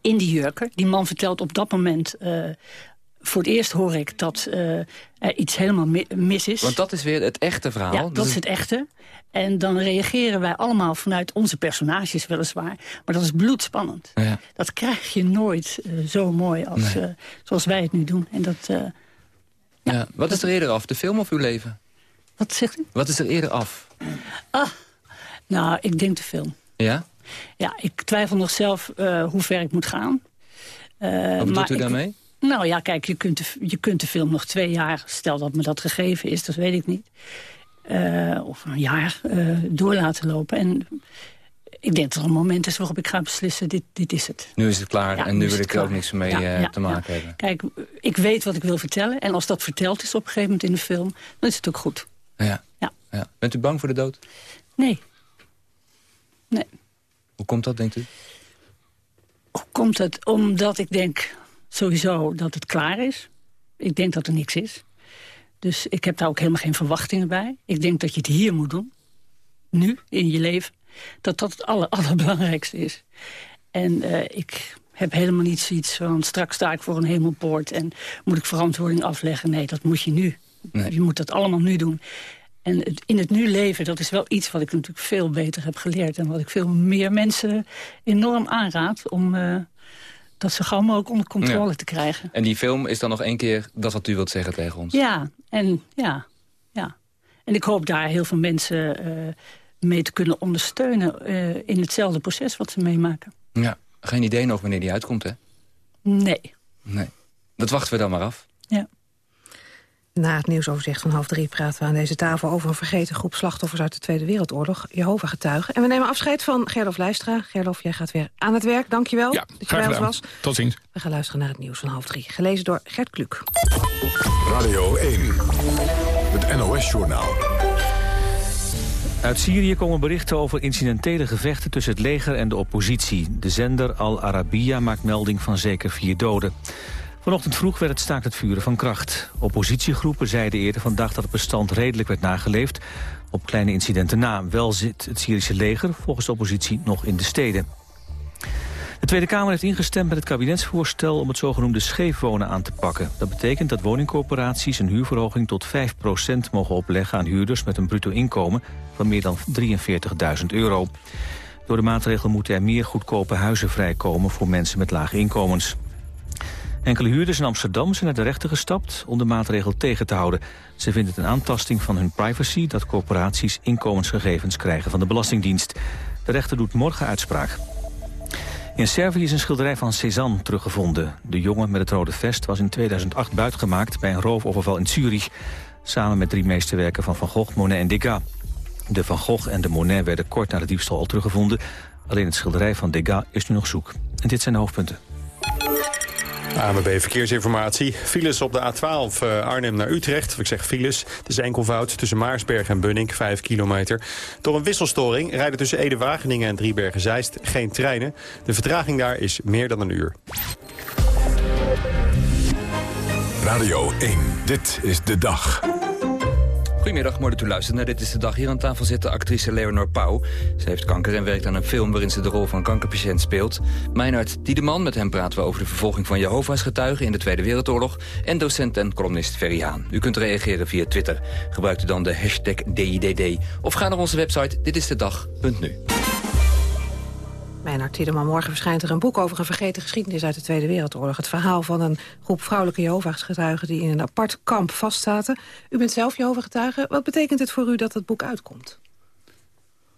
In die jurken. Die man vertelt op dat moment... Uh, voor het eerst hoor ik dat uh, er iets helemaal mis is. Want dat is weer het echte verhaal. Ja, dat is het echte. En dan reageren wij allemaal vanuit onze personages weliswaar. Maar dat is bloedspannend. Ja. Dat krijg je nooit uh, zo mooi als, nee. uh, zoals wij het nu doen. En dat, ja, ja, Wat is er eerder af, de film of uw leven? Wat zegt u? Wat is er eerder af? Ah, nou, ik denk de film. Ja? Ja, ik twijfel nog zelf hoe ver ik moet gaan. Wat doet u daarmee? Nou ja, kijk, je kunt, de, je kunt de film nog twee jaar... stel dat me dat gegeven is, dat weet ik niet uh, of een jaar uh, door laten lopen. En ik denk dat er een moment is waarop ik ga beslissen, dit, dit is het. Nu is het klaar en nu wil ik er ook niks mee ja, uh, te maken hebben. Kijk, ik weet wat ik wil vertellen. En als dat verteld is op een gegeven moment in de film, dan is het ook goed. Ja. Ja. Bent u bang voor de dood? Nee. Nee. Hoe komt dat, denkt u? Hoe komt het? Omdat ik denk sowieso dat het klaar is. Ik denk dat er niks is. Dus ik heb daar ook helemaal geen verwachtingen bij. Ik denk dat je het hier moet doen. Nu, in je leven. dat dat het aller, allerbelangrijkste is. En ik heb helemaal niet zoiets van... straks sta ik voor een hemelpoort en moet ik verantwoording afleggen. Nee, dat moet je nu. Je moet dat allemaal nu doen. En het, in het nu leven, dat is wel iets wat ik natuurlijk veel beter heb geleerd... en wat ik veel meer mensen enorm aanraad... om uh, dat zo gauw mogelijk onder controle te krijgen. En die film is dan nog één keer dat wat u wilt zeggen tegen ons? Ja, en, ja, ja. en ik hoop daar heel veel mensen uh, mee te kunnen ondersteunen... Uh, in hetzelfde proces wat ze meemaken. Ja, geen idee nog wanneer die uitkomt, hè? Nee. Nee. Dat wachten we dan maar af. Ja. Na het nieuwsoverzicht van half drie praten we aan deze tafel... over een vergeten groep slachtoffers uit de Tweede Wereldoorlog, Jehovah getuigen. En we nemen afscheid van Gerlof Luistra. Gerlof, jij gaat weer aan het werk. Dankjewel ja, dat je bij ons was. Tot ziens. We gaan luisteren naar het nieuws van half drie. Gelezen door Gert Kluk. Radio 1, het NOS-journaal. Uit Syrië komen berichten over incidentele gevechten tussen het leger en de oppositie. De zender Al Arabiya maakt melding van zeker vier doden. Vanochtend vroeg werd het staakt het vuren van kracht. Oppositiegroepen zeiden eerder vandaag dat het bestand redelijk werd nageleefd. Op kleine incidenten na. Wel zit het Syrische leger volgens de oppositie nog in de steden. De Tweede Kamer heeft ingestemd met het kabinetsvoorstel om het zogenoemde scheefwonen aan te pakken. Dat betekent dat woningcorporaties een huurverhoging tot 5% mogen opleggen aan huurders met een bruto inkomen van meer dan 43.000 euro. Door de maatregel moeten er meer goedkope huizen vrijkomen voor mensen met lage inkomens. Enkele huurders in Amsterdam zijn naar de rechter gestapt om de maatregel tegen te houden. Ze vinden het een aantasting van hun privacy dat corporaties inkomensgegevens krijgen van de Belastingdienst. De rechter doet morgen uitspraak. In Servië is een schilderij van Cézanne teruggevonden. De jongen met het rode vest was in 2008 buitgemaakt bij een roofoverval in Zurich. Samen met drie meesterwerken van Van Gogh, Monet en Degas. De Van Gogh en de Monet werden kort na de diefstal al teruggevonden. Alleen het schilderij van Degas is nu nog zoek. En dit zijn de hoofdpunten. AMB Verkeersinformatie. Files op de A12 uh, eh, Arnhem naar Utrecht. Ik zeg files. Het is enkelvoud tussen Maarsberg en Bunnik, 5 kilometer. Door een wisselstoring rijden tussen Ede-Wageningen en Driebergen-Zeist geen treinen. De vertraging daar is meer dan een uur. Radio 1, dit is de dag. Goedemiddag, mooi dat u luistert naar Dit is de Dag. Hier aan tafel zit de actrice Leonor Pauw. Ze heeft kanker en werkt aan een film waarin ze de rol van kankerpatiënt speelt. Meinhard Tiedeman, met hem praten we over de vervolging van Jehovah's getuigen in de Tweede Wereldoorlog. En docent en columnist Ferry Haan. U kunt reageren via Twitter. Gebruikt u dan de hashtag DIDD. Of ga naar onze website ditistedag.nu. Mijn Tiedeman, morgen verschijnt er een boek over een vergeten geschiedenis uit de Tweede Wereldoorlog. Het verhaal van een groep vrouwelijke Jehovah's-getuigen die in een apart kamp vastzaten. U bent zelf Jehovah-getuige. Wat betekent het voor u dat het boek uitkomt?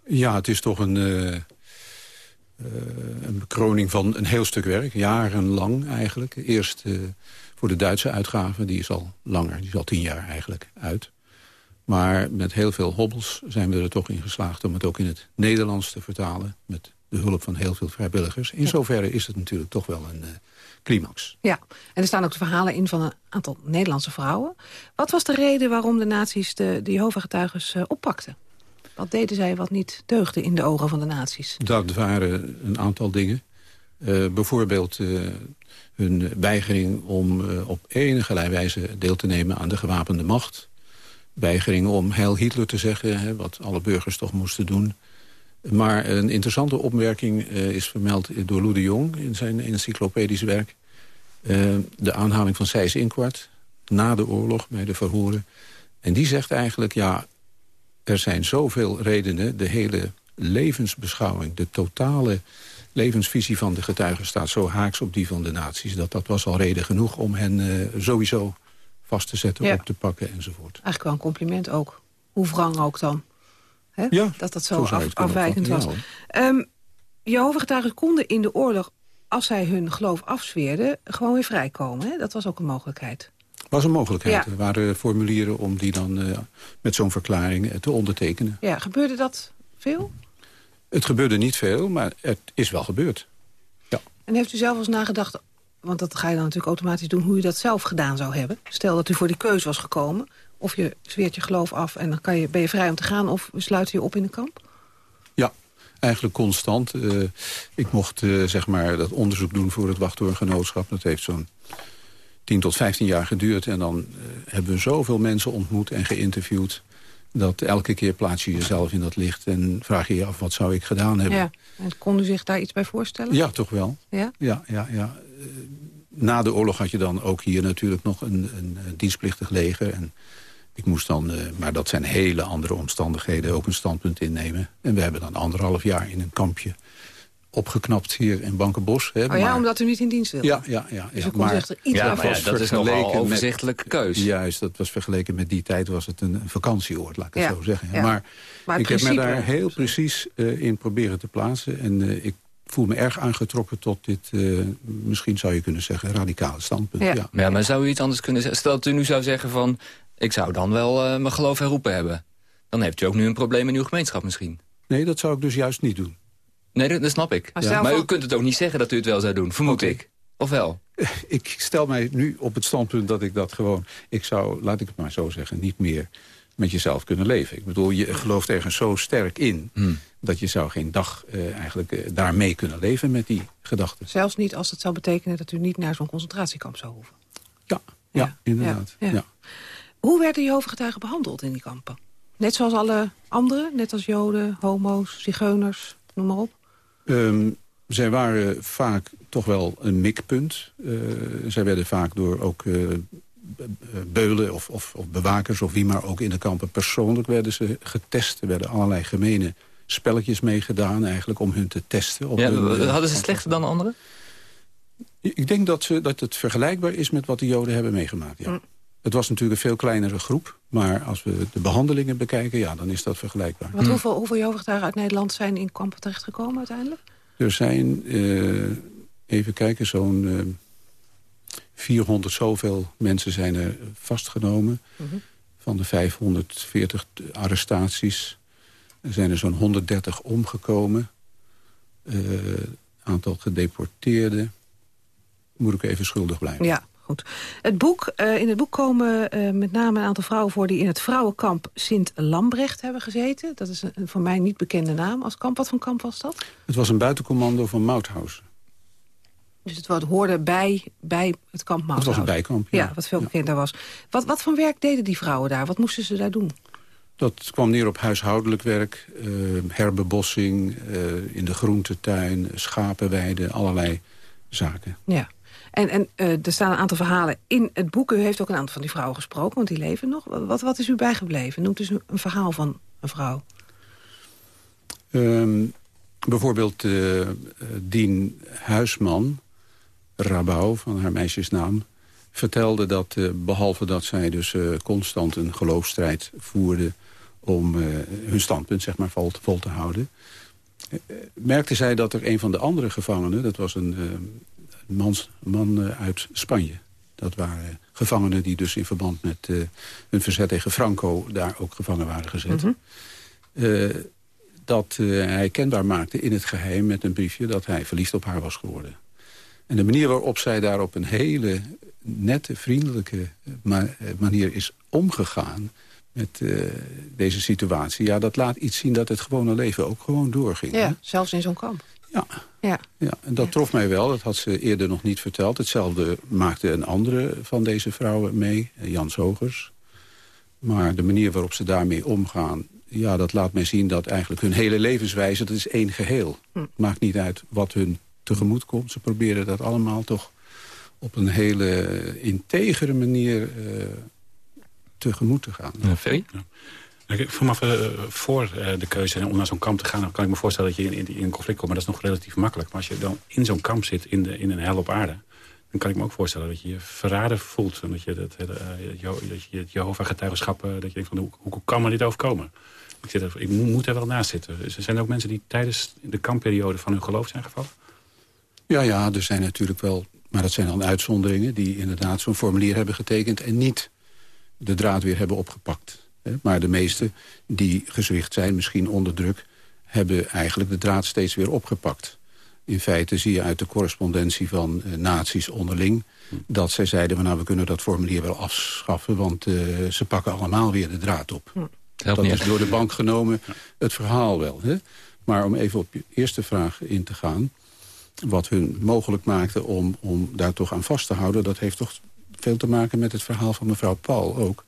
Ja, het is toch een, uh, een bekroning van een heel stuk werk. Jarenlang eigenlijk. Eerst uh, voor de Duitse uitgave, die is al langer. Die is al tien jaar eigenlijk uit. Maar met heel veel hobbels zijn we er toch in geslaagd... om het ook in het Nederlands te vertalen... met de hulp van heel veel vrijwilligers. In zoverre is het natuurlijk toch wel een uh, climax. Ja, en er staan ook de verhalen in van een aantal Nederlandse vrouwen. Wat was de reden waarom de nazi's de, de Jehovah-getuigen uh, oppakten? Wat deden zij wat niet deugde in de ogen van de nazi's? Dat waren een aantal dingen. Uh, bijvoorbeeld hun weigering om op enige wijze deel te nemen aan de gewapende macht. Weigering om Heil Hitler te zeggen, hè, wat alle burgers toch moesten doen. Maar een interessante opmerking uh, is vermeld door Lou de Jong... in zijn encyclopedisch werk. Uh, de aanhaling van Seys Inkwart na de oorlog bij de verhoren. En die zegt eigenlijk, ja, er zijn zoveel redenen... de hele levensbeschouwing, de totale levensvisie van de getuigen... staat zo haaks op die van de naties... dat dat was al reden genoeg om hen uh, sowieso vast te zetten, ja. op te pakken enzovoort. Eigenlijk wel een compliment ook. Hoe wrang ook dan. Ja, dat dat zo, af, afwijkend was. Ja, um, Jehovah-getuigen konden in de oorlog, als zij hun geloof afzweerden... gewoon weer vrijkomen. Hè? Dat was ook een mogelijkheid. was een mogelijkheid. Er waren formulieren om die dan uh, met zo'n verklaring uh, te ondertekenen. Ja, gebeurde dat veel? Het gebeurde niet veel, maar het is wel gebeurd. Ja. En heeft u zelf eens nagedacht, want dat ga je dan natuurlijk automatisch doen... hoe u dat zelf gedaan zou hebben? Stel dat u voor die keuze was gekomen. Of je zweert je geloof af en dan kan je, ben je vrij om te gaan... of sluit je op in een kamp? Ja, eigenlijk constant. Uh, ik mocht uh, zeg maar dat onderzoek doen voor het wachttoorngenootschap. Dat heeft zo'n 10 tot 15 jaar geduurd. En dan uh, hebben we zoveel mensen ontmoet en geïnterviewd. dat elke keer plaats je jezelf in dat licht... en vraag je je af, wat zou ik gedaan hebben? Ja. En kon u zich daar iets bij voorstellen? Ja, toch wel. Ja? Ja, ja, ja. Eh, na de oorlog had je dan ook hier natuurlijk nog een, een dienstplichtig leger. En ik moest dan, uh, maar dat zijn hele andere omstandigheden, ook een standpunt innemen. En we hebben dan anderhalf jaar in een kampje opgeknapt hier in Bankenbos. Hè, oh ja, omdat u niet in dienst wilde? Ja, ja, ja. Dus ja. maar, iets ja, maar ja, dat is nogal een overzichtelijke keuze. Juist, dat was vergeleken met die tijd was het een vakantieoord, laat ik het zo zeggen. ja. Maar, ik heb me daar heel precies eh, in proberen te plaatsen. En eh, ik voel me erg aangetrokken tot dit, eh, misschien zou je kunnen zeggen, radicale standpunt. Ja. Ja. Ja, maar zou u iets anders kunnen zeggen? Stel dat u nu zou zeggen van... ik zou dan wel eh, mijn geloof herroepen hebben. Dan heeft u ook nu een probleem in uw gemeenschap misschien. Nee, dat zou ik dus juist niet doen. Nee, dat, dat snap ik. Maar u kunt het ook niet zeggen dat u het wel zou doen, vermoed ik. Of wel? (laughs) ik stel mij nu op het standpunt dat ik dat gewoon... ik zou, laat ik het maar zo zeggen, niet meer met jezelf kunnen leven. Ik bedoel, je gelooft ergens zo sterk in... Hmm. dat je zou geen dag eh, eigenlijk eh, daarmee kunnen leven met die gedachten. Zelfs niet als het zou betekenen dat u niet naar zo'n concentratiekamp zou hoeven. Ja, ja, Ja, inderdaad. ja, Ja, ja. Hoe werden Jehovah-getuigen behandeld in die kampen? Net zoals alle anderen, net als Joden, homo's, zigeuners, noem maar op. Ehm, zij waren vaak toch wel een mikpunt. Eh, zij werden vaak door ook eh, beulen of, of, of bewakers of wie maar ook in de kampen persoonlijk werden ze getest. Er werden allerlei gemene spelletjes meegedaan eigenlijk om hun te testen. Op Ja, hun, eh, hadden ze slechter dan anderen? Ik denk dat, ze, dat het vergelijkbaar is met wat de Joden hebben meegemaakt. Ja. Het was natuurlijk een veel kleinere groep. Maar als we de behandelingen bekijken, ja, dan is dat vergelijkbaar. Want hoeveel, hoeveel Jehovah-getuigen uit Nederland zijn in kampen terechtgekomen uiteindelijk? Er zijn, eh, even kijken, zo'n eh 400 zoveel mensen zijn er vastgenomen. Mhm. Van de 540 arrestaties zijn er zo'n 130 omgekomen. Eh aantal gedeporteerden. Moet ik even schuldig blijven. Ja, goed. Het boek, eh, in het boek komen eh, met name een aantal vrouwen voor... die in het vrouwenkamp Sint Lambrecht hebben gezeten. Dat is een, voor mij niet bekende naam als kamp. Wat voor kamp was dat? Het was een buitencommando van Mauthausen. Dus het hoorde bij, bij het kamp Het Mauthausen. was een bijkamp. Ja, wat veel bekender was. Wat, wat voor werk deden die vrouwen daar? Wat moesten ze daar doen? Dat kwam neer op huishoudelijk werk, eh, herbebossing, in de groentetuin, schapenweiden, allerlei zaken. Ja. En, en eh, er staan een aantal verhalen in het boek. U heeft ook een aantal van die vrouwen gesproken, want die leven nog. Wat, wat is u bijgebleven? Noemt dus een, verhaal van een vrouw. Ehm, bijvoorbeeld eh, Dien Huisman, Rabau van haar meisjesnaam... vertelde dat, eh, behalve dat zij dus constant een geloofstrijd voerde... om hun standpunt zeg maar, vol, vol te houden... merkte zij dat er een van de andere gevangenen... dat was een man eh, uit Spanje... Dat waren gevangenen die dus in verband met eh, hun verzet tegen Franco... daar ook gevangen waren gezet. Eh, dat eh, hij kenbaar maakte in het geheim met een briefje... dat hij verliefd op haar was geworden. En de manier waarop zij daar op een hele nette, vriendelijke ma- manier is omgegaan... met deze situatie, ja, dat laat iets zien dat het gewone leven ook gewoon doorging. hè? Ja, zelfs in zo'n kamp. Ja. Ja. Ja, en dat trof mij wel. Dat had ze eerder nog niet verteld. Hetzelfde maakte een andere van deze vrouwen mee, eh, Jan Zogers. Maar de manier waarop ze daarmee omgaan... ja, dat laat mij zien dat eigenlijk hun hele levenswijze... dat is één geheel. Hm. Maakt niet uit wat hun tegemoet komt. Ze proberen dat allemaal toch op een hele integere manier... eh, tegemoet te gaan. Ja, Nou, Ik voel me af, eh, voor eh, de keuze om naar zo'n kamp te gaan... kan ik me voorstellen dat je in, in, een conflict komt. Maar dat is nog relatief makkelijk. Maar als je dan in zo'n kamp zit, in, de, in een hel op aarde... dan kan ik me ook voorstellen dat je je verraden voelt. Dat je, dat, hele, eh, dat je het Jehovah-getuigenschap... eh, dat je denkt van, hoe, hoe kan me dit overkomen? Ik, zit ik moet, moet er wel naast zitten. Dus er zijn ook mensen die tijdens de kampperiode van hun geloof zijn gevallen? Ja, ja, er zijn natuurlijk wel... maar dat zijn dan uitzonderingen... die inderdaad zo'n formulier hebben getekend... en niet de draad weer hebben opgepakt. Maar de meesten die gezwicht zijn, misschien onder druk... hebben eigenlijk de draad steeds weer opgepakt. In feite zie je uit de correspondentie van eh, naties onderling... dat zij zeiden, van, nou, we kunnen dat formulier wel afschaffen... want eh, ze pakken allemaal weer de draad op. Helpt Dat niet is door de bank genomen het verhaal wel. Hè? Maar om even op je eerste vraag in te gaan... wat hun mogelijk maakte om, om daar toch aan vast te houden... dat heeft toch veel te maken met het verhaal van mevrouw Paul ook.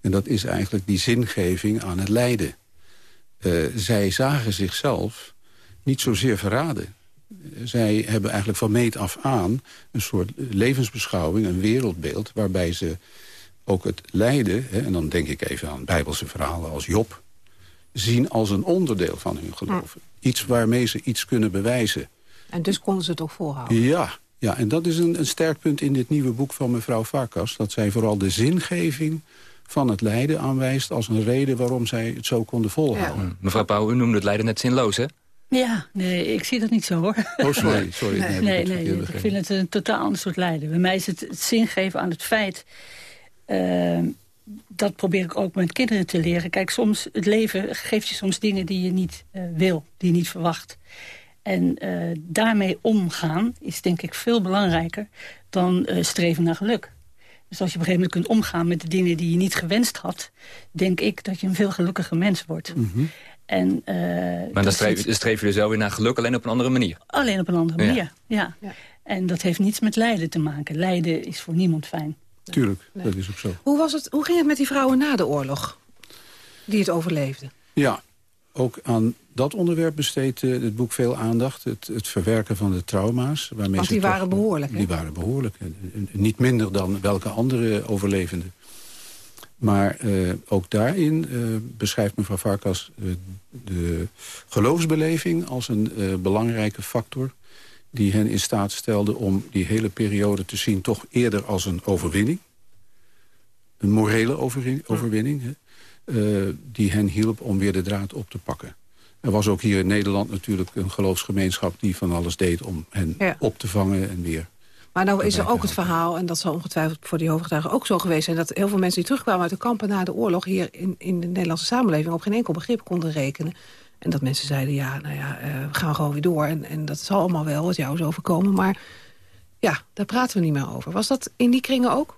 En dat is eigenlijk die zingeving aan het lijden. Uh, zij zagen zichzelf niet zozeer verraden. Zij hebben eigenlijk van meet af aan een soort levensbeschouwing, een wereldbeeld... waarbij ze ook het lijden, hè, en dan denk ik even aan bijbelse verhalen als Job... zien als een onderdeel van hun geloof. Iets waarmee ze iets kunnen bewijzen. En dus konden ze het ook volhouden? Ja, ja en dat is een, een sterk punt in dit nieuwe boek van mevrouw Varkas... dat zij vooral de zingeving van het lijden aanwijst... als een reden waarom zij het zo konden volhouden. Ja. Mevrouw Pauw, u noemde het lijden net zinloos, hè? Ja, nee, ik zie dat niet zo, hoor. Oh, sorry. sorry nee, nee, nee, ik vind het een totaal ander soort lijden. Bij mij is het, het zingeven aan het feit... Uh, dat probeer ik ook met kinderen te leren. Kijk, soms, het leven geeft je soms dingen die je niet uh, wil, die je niet verwacht. En uh, daarmee omgaan is denk ik veel belangrijker dan uh, streven naar geluk. Dus als je op een gegeven moment kunt omgaan met de dingen die je niet gewenst had... denk ik dat je een veel gelukkiger mens wordt. Mm -hmm. en, maar dan streef, je, streef je dus wel weer naar geluk, alleen op een andere manier? Alleen op een andere manier, ja. ja. En dat heeft niets met lijden te maken. Lijden is voor niemand fijn. Tuurlijk, nee. dat is ook zo. Hoe, was het, hoe ging het met die vrouwen na de oorlog? Die het overleefden? Ja, ook aan dat onderwerp besteedt uh, het boek veel aandacht. Het, het, verwerken van de trauma's. Waarmee Want die waren toch, behoorlijk, hè? Die waren behoorlijk. Niet minder dan welke andere overlevenden. Maar uh, ook daarin uh, beschrijft mevrouw Varkas de geloofsbeleving... als een belangrijke factor die hen in staat stelde om die hele periode te zien... toch eerder als een overwinning. Een morele overwinning. Uh, die hen hielp om weer de draad op te pakken. Er was ook hier in Nederland natuurlijk een geloofsgemeenschap... die van alles deed om hen ja. op te vangen en weer... Maar nou is er ook het verhaal, en dat zal ongetwijfeld voor die hoofdgetuigen ook zo geweest zijn... dat heel veel mensen die terugkwamen uit de kampen na de oorlog... hier in, in de Nederlandse samenleving op geen enkel begrip konden rekenen. En dat mensen zeiden, ja, nou ja, uh, we gaan gewoon weer door. En, en dat zal allemaal wel wat jou is overkomen. Maar ja, daar praten we niet meer over. Was dat in die kringen ook?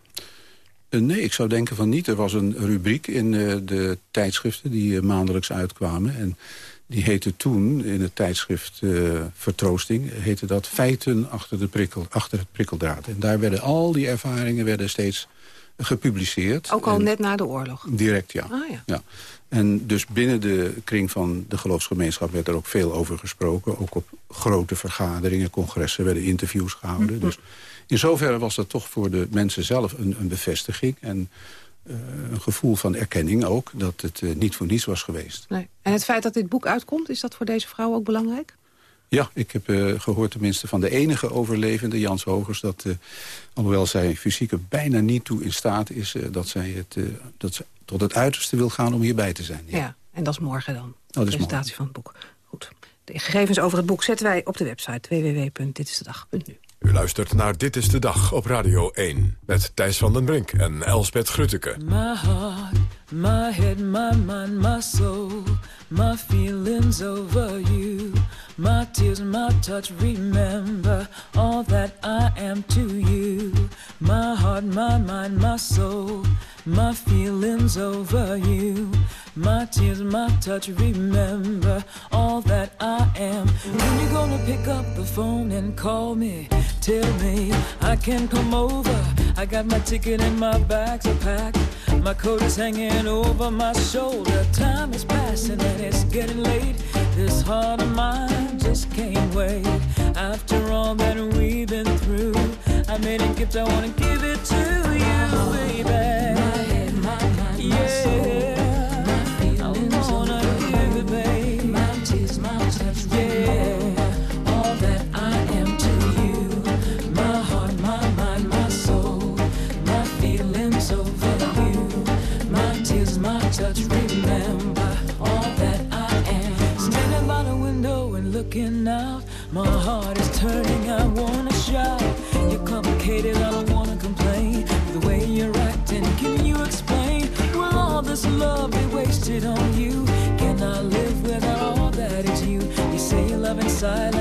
Uh, nee, ik zou denken van niet. Er was een rubriek in uh, de tijdschriften die maandelijks uitkwamen. En die heette toen, in het tijdschrift Vertroosting... heette dat Feiten achter, de prikkel, achter het prikkeldraad. En daar werden al die ervaringen werden steeds gepubliceerd. Ook al net na de oorlog? Direct, ja. Ah, ja. ja. En dus binnen de kring van de geloofsgemeenschap werd er ook veel over gesproken. Ook op grote vergaderingen, congressen werden interviews gehouden. Mhm. Dus in zoverre was dat toch voor de mensen zelf een, een bevestiging. En uh, een gevoel van erkenning ook, dat het uh, niet voor niets was geweest. Nee. En het feit dat dit boek uitkomt, is dat voor deze vrouw ook belangrijk? Ja, ik heb uh, gehoord tenminste van de enige overlevende, Jans Hogers... dat, alhoewel zij fysiek er bijna niet toe in staat is... Dat, zij het, dat ze tot het uiterste wil gaan om hierbij te zijn. Ja, ja en dat is morgen dan, de presentatie van het boek. Goed. De gegevens over het boek zetten wij op de website www.ditistedag.nu. U luistert naar Dit is de Dag op Radio 1. Met Thijs van den Brink en Elsbeth Grutteke. My tears, my touch, remember all that I am to you. My heart, my mind, my soul. My feelings over you. My tears, my touch, remember all that I am. When you gonna pick up the phone and call me? Tell me I can come over. I got my ticket and my bags are packed. My coat is hanging over my shoulder. Time is passing and it's getting late. This heart of mine just can't wait. After all that we've been through, I made a gift, I wanna give it to you, baby. My head, my touch, real. All that I am to you. My heart, my mind, yeah. my soul. touch, looking out, my heart is turning, I wanna shout. You're complicated, I don't wanna complain. The way you're acting, can you explain? Will all this love be wasted on you? Can I live without all that is you? You say you love in silence,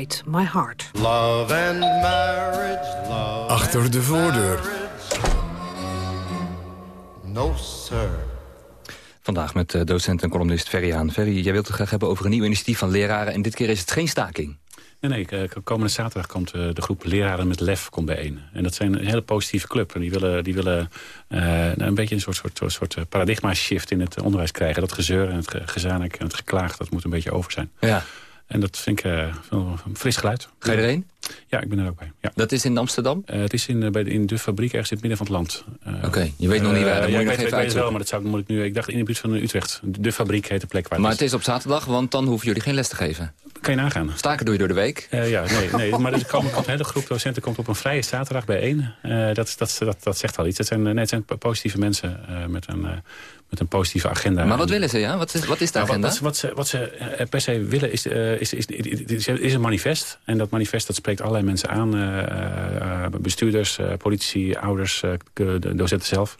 My Heart. Love and marriage, love Achter de voordeur. No, sir. Vandaag met eh, docent en columnist Ferry Haan. Ferry, jij wilt het graag hebben over een nieuw initiatief van leraren... en dit keer is het geen staking. Nee, nee, eh, komende zaterdag komt eh, de groep leraren met lef komt bijeen. En dat zijn een hele positieve club. En die willen, die willen een beetje een soort, soort, soort paradigma-shift in het onderwijs krijgen. Dat gezeur en het gezanik en het geklaag, dat moet een beetje over zijn. Ja. En dat vind ik uh, een fris geluid. Ga je erheen? Ja, ik ben er ook bij. Ja. Dat is in Amsterdam? Uh, het is in, uh, bij de, in de fabriek ergens in het midden van het land. Oké, okay, je weet nog niet waar. Dan moet je nog even weet, wel, maar dat zou, moet ik nu. Ik dacht in de buurt van Utrecht. De fabriek heet de plek waar. Maar het is op zaterdag, want dan hoeven jullie geen les te geven. Kan je nagaan. Staken doe je door de week? ja, nee, nee maar er komt, een hele groep docenten komt op een vrije zaterdag bijeen. dat, dat, dat, dat zegt al iets. Het zijn, nee, het zijn positieve mensen met een met een positieve agenda. Maar wat willen ze, ja? Wat is, wat is de nou, agenda? Wat, wat, ze, wat ze eh, per se willen is, uh, is, is, is, is, een manifest. En dat manifest dat spreekt allerlei mensen aan. Uh, bestuurders, politici, ouders, de docenten zelf.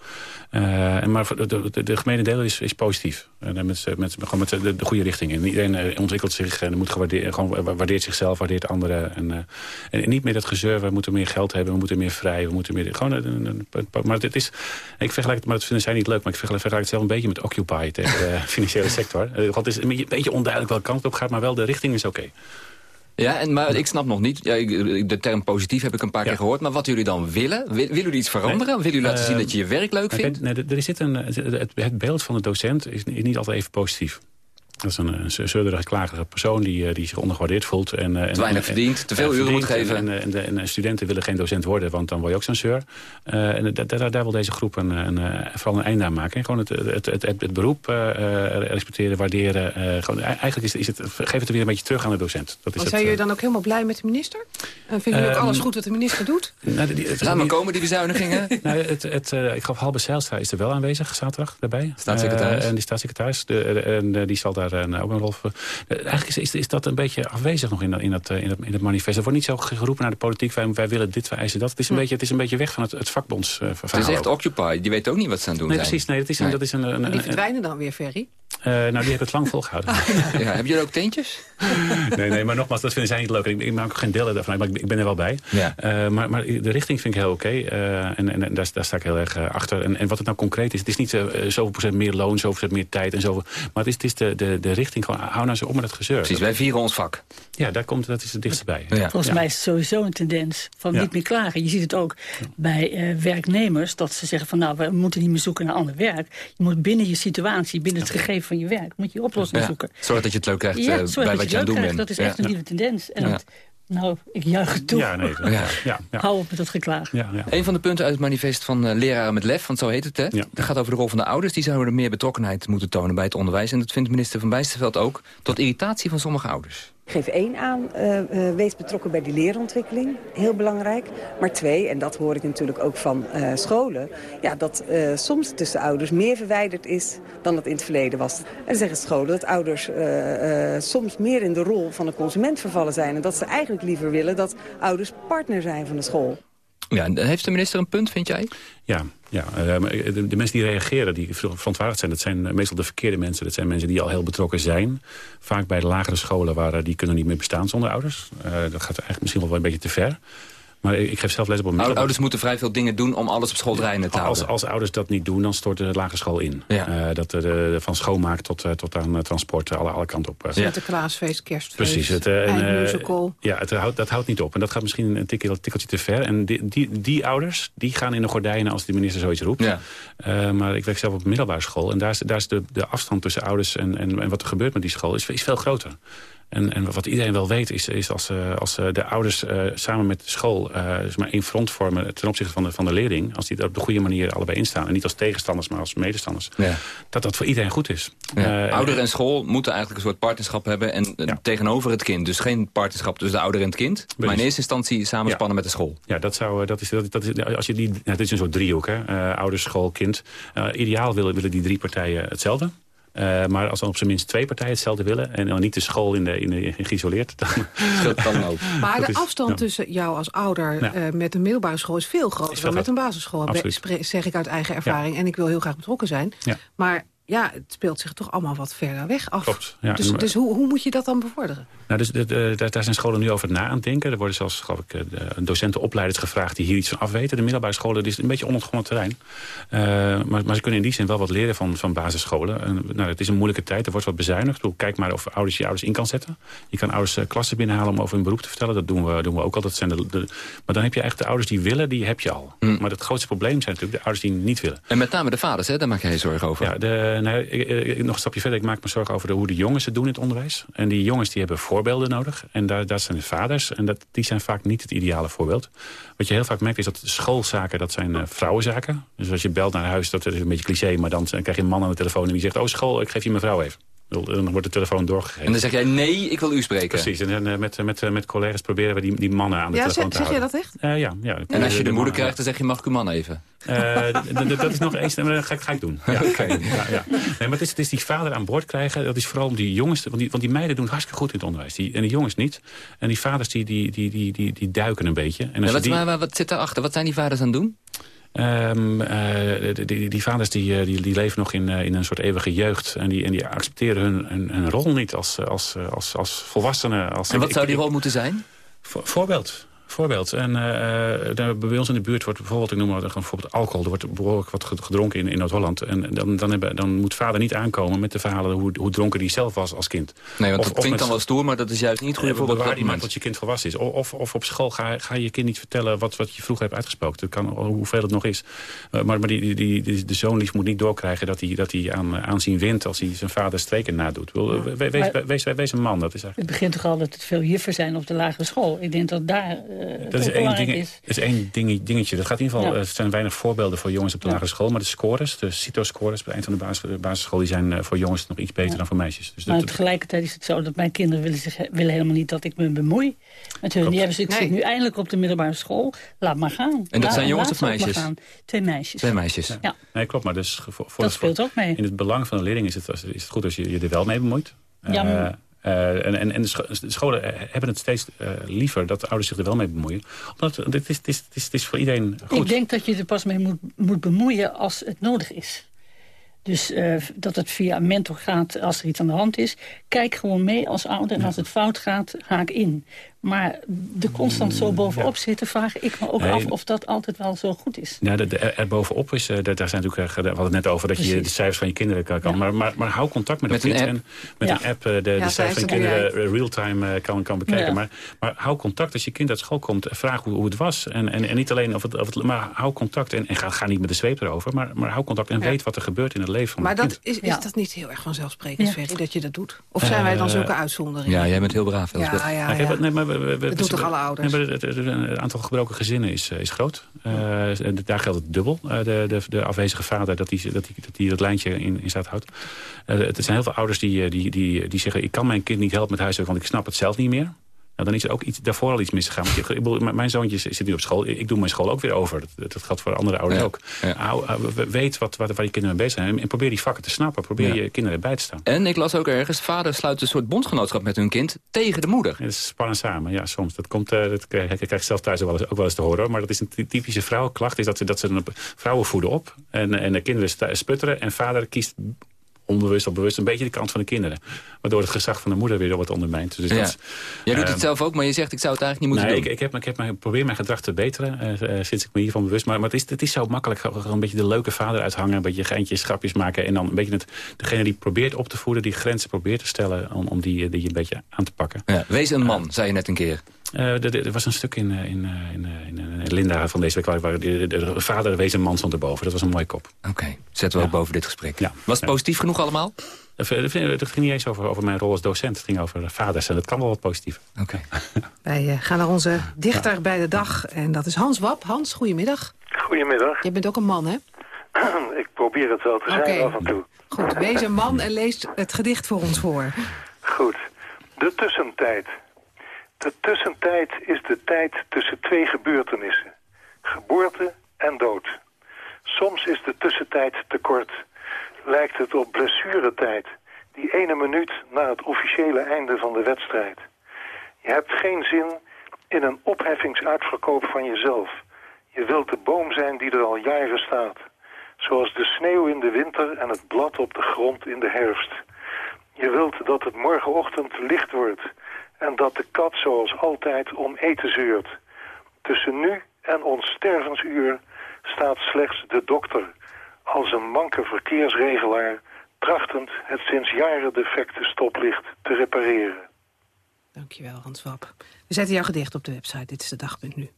en maar de, de, de gemene deel is, is positief. En met, met, gewoon met de, de goede richting in. Iedereen ontwikkelt zich en moet gewaardeerd, gewoon waardeert zichzelf, waardeert anderen. En, en niet meer dat gezeur, we moeten meer geld hebben, we moeten meer vrij, we moeten meer... Gewoon, maar het is, ik vergelijk het, maar dat vinden zij niet leuk, maar ik vergelijk het zelf een beetje met Occupy tegen de (laughs) financiële sector. Eh, het is een beetje onduidelijk welke kant het op gaat, maar wel de richting is oké. Ja, en, maar ik snap nog niet, ja, de term positief heb ik een paar keer gehoord... maar wat jullie dan willen? Willen jullie iets veranderen? Nee. Willen jullie laten zien dat je je werk leuk vindt? Nee, er zit een, het beeld van de docent is niet altijd even positief. Dat is een, een zeurderige, klagerige persoon die, eh, die zich ondergewaardeerd voelt. En, eh, te weinig verdient, te veel uren moet geven. En, en, de, en, studenten willen geen docent worden, want dan word je ook zo'n zeur. Uh, en daar, daar wil deze groep een, een, vooral een einde aan maken. En gewoon het, het, het, het, beroep uh, respecteren, waarderen. gewoon, eigenlijk is, is het, geef het weer een beetje terug aan de docent. Dat is zijn jullie dan ook helemaal blij met de minister? En vinden jullie ook alles ehm, goed wat de minister doet? Nou, die, het, Laat maar komen, die bezuinigingen. (laughs) nou, het, het, ik geloof Halbe Zijlstra is er wel aanwezig, zaterdag daarbij. Staatssecretaris. en die staatssecretaris. De, en die zal daar ook een rol eh, eigenlijk is, is, is, dat een beetje afwezig nog in, dat, in, dat, in, dat, in het manifest. Er wordt niet zo geroepen naar de politiek, wij, wij willen dit, wij eisen dat. Het is een, hm. beetje, het is een beetje weg van het, het vakbondsverhaal. Uh, het is echt Occupy, die weet ook niet wat ze aan het doen nee, Precies, nee, dat is, een, dat is een, een, die verdwijnen dan weer, Ferry? Uh, nou, die hebben het lang volgehouden. (laughs) ja, hebben jullie ook tentjes? nee, nee, maar nogmaals, dat vinden zij niet leuk. Ik, ik maak ook geen deel daarvan, maar ik, ik, ben er wel bij. Ja. Uh, maar, maar de richting vind ik heel oké. Okay. Uh, en en, en daar, daar, sta ik heel erg achter. En, en wat het nou concreet is, het is niet zoveel procent meer loon, zoveel procent meer tijd en zoveel. Maar het is, het is de, de, de richting, gewoon hou nou zo op met het gezeur. Precies, wij vieren ons vak. Ja, daar komt, dat is het dichtst bij. Ja. Volgens mij is het sowieso een tendens van niet meer klagen. Je ziet het ook bij werknemers, dat ze zeggen van nou, we moeten niet meer zoeken naar ander werk. Je moet binnen je situatie, binnen het gegeven van je werk, moet je oplossingen zoeken. Zorg dat je het leuk krijgt uh, bij wat je aan het doen bent. Dat is echt een nieuwe tendens. En het Nou, ik juich het toe. Ja, nee. Ja. Ja, ja. Hou op met dat geklaag. Ja, ja. Een van de punten uit het manifest van uh, Leraren met Lef, want zo heet het, hè? Ja. Dat gaat over de rol van de ouders. Die zouden meer betrokkenheid moeten tonen bij het onderwijs. En dat vindt minister Van Bijsterveld ook, tot irritatie van sommige ouders. Geef één aan, uh, uh, wees betrokken bij die leerontwikkeling. Heel belangrijk. Maar twee, en dat hoor ik natuurlijk ook van uh, scholen... Ja, dat soms tussen ouders meer verwijderd is dan dat in het verleden was. En zeggen scholen dat ouders soms meer in de rol van de consument vervallen zijn... en dat ze eigenlijk liever willen dat ouders partner zijn van de school. Ja, heeft de minister een punt, vind jij? Ja, ja de, de, mensen die reageren, die verontwaardigd zijn... dat zijn meestal de verkeerde mensen. Dat zijn mensen die al heel betrokken zijn. Vaak bij de lagere scholen, waar die kunnen niet meer bestaan zonder ouders. Dat gaat eigenlijk misschien wel een beetje te ver. Maar ik geef zelf les op een middelbare... Ouders moeten vrij veel dingen doen om alles op school draaiende te houden. Als, als ouders dat niet doen, dan stort de lagere school in. Ja. Uh, dat de, van schoonmaak tot, uh, tot aan transport, alle, alle kanten op. Sinterklaasfeest, kerstfeest, Precies, het, uh, musical. Ja, het houdt, dat houdt niet op. En dat gaat misschien een tikkeltje, tikkeltje te ver. En die, die, die, ouders, die gaan in de gordijnen als de minister zoiets roept. Ja. maar ik werk zelf op een middelbare school. En daar is, daar is de, de afstand tussen ouders en, en, en wat er gebeurt met die school is, is veel groter. En, en wat iedereen wel weet is, is als, uh, als uh, de ouders uh, samen met de school dus maar één front vormen ten opzichte van de, van de leerling. Als die er op de goede manier allebei instaan. En niet als tegenstanders, maar als medestanders. Ja. Dat dat voor iedereen goed is. Ja. ouder en school moeten eigenlijk een soort partnerschap hebben. En ja. tegenover het kind. Dus geen partnerschap tussen de ouder en het kind. Precies. Maar in eerste instantie samenspannen met de school. Ja, dat zou, dat is, dat, dat is, als je die, nou, dit is een soort driehoek. Hè? ouders, school, kind. ideaal willen, willen die drie partijen hetzelfde. Uh, maar als dan op zijn minst twee partijen hetzelfde willen... en dan niet de school in de, in de, in geïsoleerd, dan, dan ook. Maar dat de is, afstand ja. tussen jou als ouder ja. uh, met een middelbare school... is veel groter is dan met een basisschool. Absoluut. Zeg ik uit eigen ervaring. En ik wil heel graag betrokken zijn. Maar ja, het speelt zich toch allemaal wat verder weg af. Klopt, ja. Dus, dus hoe, hoe moet je dat dan bevorderen? Nou, dus, de, de, daar zijn scholen nu over het na aan het denken. Er worden zelfs, geloof ik, docentenopleiders gevraagd... die hier iets van afweten. De middelbare scholen, dit is een beetje onontgonnen terrein. Uh, maar, maar ze kunnen in die zin wel wat leren van, van basisscholen. En, nou, het is een moeilijke tijd, er wordt wat bezuinigd. Bedoel, kijk maar of ouders je ouders in kan zetten. Je kan ouders uh, klassen binnenhalen om over hun beroep te vertellen. Dat doen we, doen we ook al. Dat zijn de, de, maar dan heb je eigenlijk de ouders die willen, die heb je al. Mm. Maar het grootste probleem zijn natuurlijk de ouders die niet willen. En met name de vaders, hè? daar maak jij je zorgen over. Ja, de, nou, ik, ik, nog een stapje verder. Ik maak me zorgen over hoe de jongens het doen in het onderwijs. En die jongens die hebben voorbeelden nodig. En daar, dat zijn de vaders. En dat, die zijn vaak niet het ideale voorbeeld. Wat je heel vaak merkt is dat schoolzaken, dat zijn uh, vrouwenzaken. Dus als je belt naar huis, dat is een beetje cliché. Maar dan krijg je een man aan de telefoon en die zegt... oh school, ik geef je mijn vrouw even. Dan wordt de telefoon doorgegeven. En dan zeg jij, nee, ik wil u spreken. Precies, en uh, met, met, met collega's proberen we die, die mannen aan de ja, telefoon zeg, te zeg houden. je dat echt? Uh, ja, ja. En als je de, de moeder krijgt, dan zeg je, mag ik uw man even? Uh, dat is nog eens, dat ga, ga ik doen. Ja, (laughs) okay. ja, ja. Nee, maar het is, het is die vader aan boord krijgen. Dat is vooral om die jongens, want die, want die meiden doen het hartstikke goed in het onderwijs. Die, en die jongens niet. En die vaders die, die, die, die, die, die duiken een beetje. En ja, wat, die, maar, wat zit daarachter? Wat zijn die vaders aan het doen? Um, uh, die, die, die, vaders die, die, die leven nog in, uh, in een soort eeuwige jeugd. En die, en die accepteren hun, hun, hun rol niet als, als, als, als volwassenen. Als, en wat ik, zou die rol moeten zijn? Voor, voorbeeld. Voorbeeld. En uh, bij ons in de buurt wordt bijvoorbeeld, ik noem maar bijvoorbeeld alcohol. Er wordt behoorlijk wat gedronken in, in Noord-Holland. En dan, dan, hebben, dan moet vader niet aankomen met de verhalen hoe, hoe dronken die zelf was als kind. Nee, want of, dat klinkt dan wel stoer, maar dat is juist niet goed voor het waar die maakt dat je kind volwassen is. Of, of op school ga, ga je kind niet vertellen wat, wat je vroeger hebt uitgesproken. Dat kan, hoeveel het nog is. Uh, maar maar die, die, die, de zoonlief moet niet doorkrijgen dat hij, dat hij aan, aanzien wint als hij zijn vader streken nadoet. Wil, wees, wees, wees, wees, een man. Dat is eigenlijk... Het begint toch al dat het veel juffer zijn op de lagere school. Ik denk dat daar... Uh, dat is één ding, is. is één ding, dingetje. Dat gaat in ieder geval, ja. er zijn weinig voorbeelden voor jongens op de ja. lagere school. Maar de scores, de CITO-scores bij het eind van de, basis, de basisschool... die zijn uh, voor jongens nog iets beter ja. dan voor meisjes. Dus maar dat, tegelijkertijd is het zo dat mijn kinderen willen, zich, willen helemaal niet dat ik me bemoei. Met hun. Die hebben ze, ik nee. zit nu eindelijk op de middelbare school. Laat maar gaan. En dat laat, zijn jongens of meisjes? Twee meisjes. Twee meisjes. Ja. Nee, klopt. Maar dus voor, voor dat speelt ook mee. In het belang van de leerling is het, is het goed als je je er wel mee bemoeit. Ja, maar... Uh, en, en, en de scholen hebben het steeds uh, liever dat de ouders zich er wel mee bemoeien. Omdat het is, het is, het is, het is voor iedereen goed. Ik denk dat je er pas mee moet, moet bemoeien als het nodig is. Dus uh, dat het via een mentor gaat als er iets aan de hand is. Kijk gewoon mee als ouder en als het fout gaat, haak in. Maar de constant zo bovenop ja. zitten, vraag ik me ook nee. af of dat altijd wel zo goed is. Ja, de, de, er bovenop is, uh, daar zijn natuurlijk, we hadden het net over dat Precies. je de cijfers van je kinderen kan. Ja. Maar, maar, maar hou contact met, met het kind en met ja. een app uh, de, de cijfers van je kinderen real-time kan, kan bekijken. Maar, maar hou contact als je kind uit school komt, vraag hoe, hoe het was. En, en, en niet alleen of het, of het, maar hou contact en, en ga, ga niet met de zweep erover, maar, maar hou contact en weet wat er gebeurt in het leven van Maar dat kind. is, is dat niet heel erg vanzelfsprekend, Ferry, dat je dat doet? Of zijn wij dan zulke uitzonderingen? Ja, jij bent heel braaf, Ja, ja, ja. We, we, we, doet toch alle ouders? Het aantal gebroken gezinnen is, is groot. daar geldt het dubbel. de, de, de afwezige vader, dat hij dat, die, dat, die dat lijntje in, in staat houdt. het zijn heel veel ouders die, die, die, die zeggen... ik kan mijn kind niet helpen met huiswerk, want ik snap het zelf niet meer. Nou, dan is er ook iets, daarvoor al iets misgegaan. Ik, mijn zoontje zit nu op school. Ik doe mijn school ook weer over. Dat, dat geldt voor andere ouders ook. Ja. weet wat, wat, waar je kinderen mee bezig zijn. En probeer die vakken te snappen. Probeer je kinderen erbij te staan. En ik las ook ergens... vader sluit een soort bondgenootschap met hun kind tegen de moeder. dat is spannend samen. Ja, soms. Dat, komt, uh, dat krijg ik zelf thuis ook wel, eens, ook wel eens te horen. Maar dat is een typische vrouwenklacht. Is dat ze, dat ze vrouwen voeden op. En, en de kinderen sputteren. En vader kiest onbewust of bewust een beetje de kant van de kinderen. Waardoor het gezag van de moeder weer wordt ondermijnd. Dus ja. Jij doet het ehm, zelf ook, maar je zegt ik zou het eigenlijk niet moeten nee, doen. Ik, ik, heb, ik heb mijn, probeer mijn gedrag te beteren uh, sinds ik me hiervan bewust. Maar, maar het, is, het is zo makkelijk. Gewoon een beetje de leuke vader uithangen. Een beetje geintjes, grapjes maken. En dan een beetje het, degene die probeert op te voeden. Die grenzen probeert te stellen. Om, om die, die een beetje aan te pakken. Ja, wees een man, zei je net een keer. Uh, er was een stuk in, in, in, in, Linda van deze week... waar de, de, vader wees een man stond erboven. Dat was een mooie kop. Oké, zetten we ook boven dit gesprek. Ja. Was het positief genoeg allemaal? Het ging niet eens over, over mijn rol als docent. Het ging over vaders en dat kan wel wat positief. Oké. (laughs) Wij gaan naar onze dichter bij de dag. En dat is Hans Wap. Hans, goedemiddag. Goedemiddag. Je bent ook een man, hè? (clears throat) Ik probeer het wel te zijn af en toe. Goed, wees een man en lees het gedicht voor ons voor. Goed. De tussentijd. De tussentijd is de tijd tussen twee gebeurtenissen. Geboorte en dood. Soms is de tussentijd te kort. Lijkt het op blessuretijd. Die ene minuut na het officiële einde van de wedstrijd. Je hebt geen zin in een opheffingsuitverkoop van jezelf. Je wilt de boom zijn die er al jaren staat. Zoals de sneeuw in de winter en het blad op de grond in de herfst. Je wilt dat het morgenochtend licht wordt en dat de kat zoals altijd om eten zeurt. Tussen nu en ons stervensuur staat slechts de dokter... als een manke verkeersregelaar... trachtend het sinds jaren defecte stoplicht te repareren. Dankjewel, Hans Wap. We zetten jouw gedicht op de website. Dit is de dag.nu.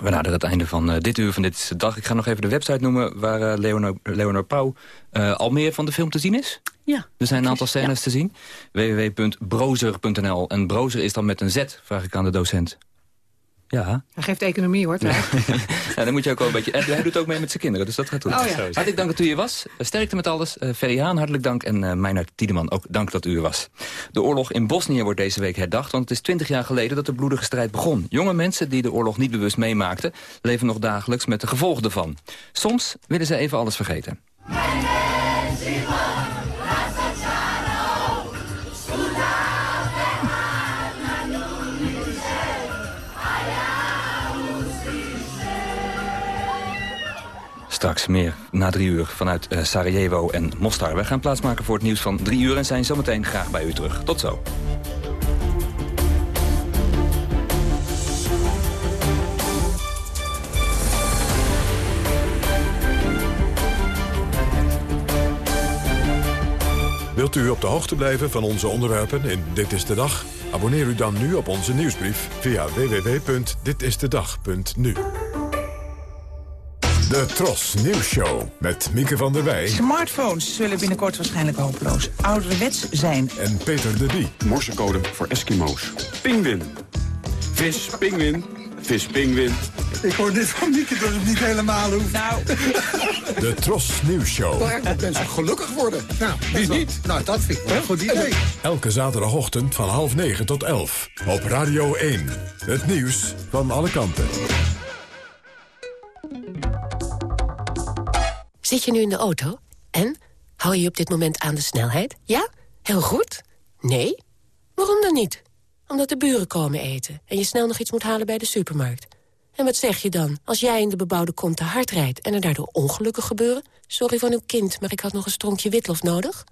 We naderen het einde van uh, dit uur van Dit Dag. Ik ga nog even de website noemen waar uh, Leonor, Leonor Pauw uh, al meer van de film te zien is. Ja. Er zijn een aantal scènes te zien. www.brozer.nl. En brozer is dan met een Z, vraag ik aan de docent. Ja. Hij geeft economie, hoor. Ja. (laughs) ja, dan moet je ook wel een beetje... En hij doet ook mee met zijn kinderen, dus dat gaat goed. Oh, ja. Hartelijk dank dat u hier was. Sterkte met alles. Uh, Ferry Haan, hartelijk dank. En uh, Meijnerd Tiedeman, ook dank dat u er was. De oorlog in Bosnië wordt deze week herdacht... want het is twintig jaar geleden dat de bloedige strijd begon. Jonge mensen die de oorlog niet bewust meemaakten... leven nog dagelijks met de gevolgen ervan. Soms willen ze even alles vergeten. Straks meer na drie uur vanuit uh, Sarajevo en Mostar. Wij gaan plaatsmaken voor het nieuws van drie uur... en zijn zometeen graag bij u terug. Tot zo. Wilt u op de hoogte blijven van onze onderwerpen in Dit is de Dag? Abonneer u dan nu op onze nieuwsbrief via www.ditistedag.nu. De Tros Nieuws Show met Mieke van der Wij. Smartphones zullen binnenkort waarschijnlijk hopeloos ouderwets zijn. En Peter de Bie. Morsecode voor Eskimo's. Pingwin. Vis, pingwin. Vis, pingwin. Ik hoor dit van Mieke dat het niet helemaal hoeft. Nou. (laughs) De Tros Nieuws Show. Dat mensen gelukkig worden. Nou, wie niet? Nou, dat vind ik wel een goed idee. Elke zaterdagochtend van half negen tot elf. Op Radio 1. Het nieuws van alle kanten. Zit je nu in de auto? En? Hou je op dit moment aan de snelheid? Ja? Heel goed? Nee? Waarom dan niet? Omdat de buren komen eten en je snel nog iets moet halen bij de supermarkt. En wat zeg je dan als jij in de bebouwde kom te hard rijdt... en er daardoor ongelukken gebeuren? Sorry van uw kind, maar ik had nog een stronkje witlof nodig.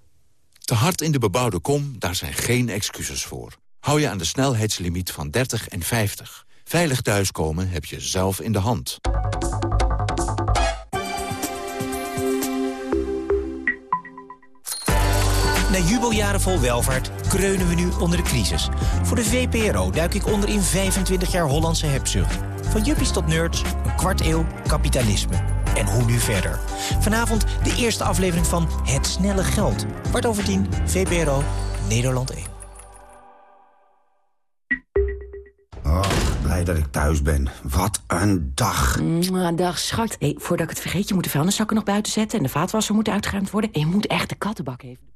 Te hard in de bebouwde kom, daar zijn geen excuses voor. Hou je aan de snelheidslimiet van 30 en 50. Veilig thuiskomen heb je zelf in de hand. Na jubeljaren vol welvaart kreunen we nu onder de crisis. Voor de VPRO duik ik onder in 25 jaar Hollandse hebzucht. Van juppies tot nerds, een kwart eeuw kapitalisme. En hoe nu verder? Vanavond de eerste aflevering van Het Snelle Geld. Kwart over tien, VPRO, Nederland 1. dat ik thuis ben. Wat een dag. Een dag, schat. Hey, voordat ik het vergeet, je moet de vuilniszakken nog buiten zetten... en de vaatwasser moet uitgeruimd worden. En je moet echt de kattenbak even...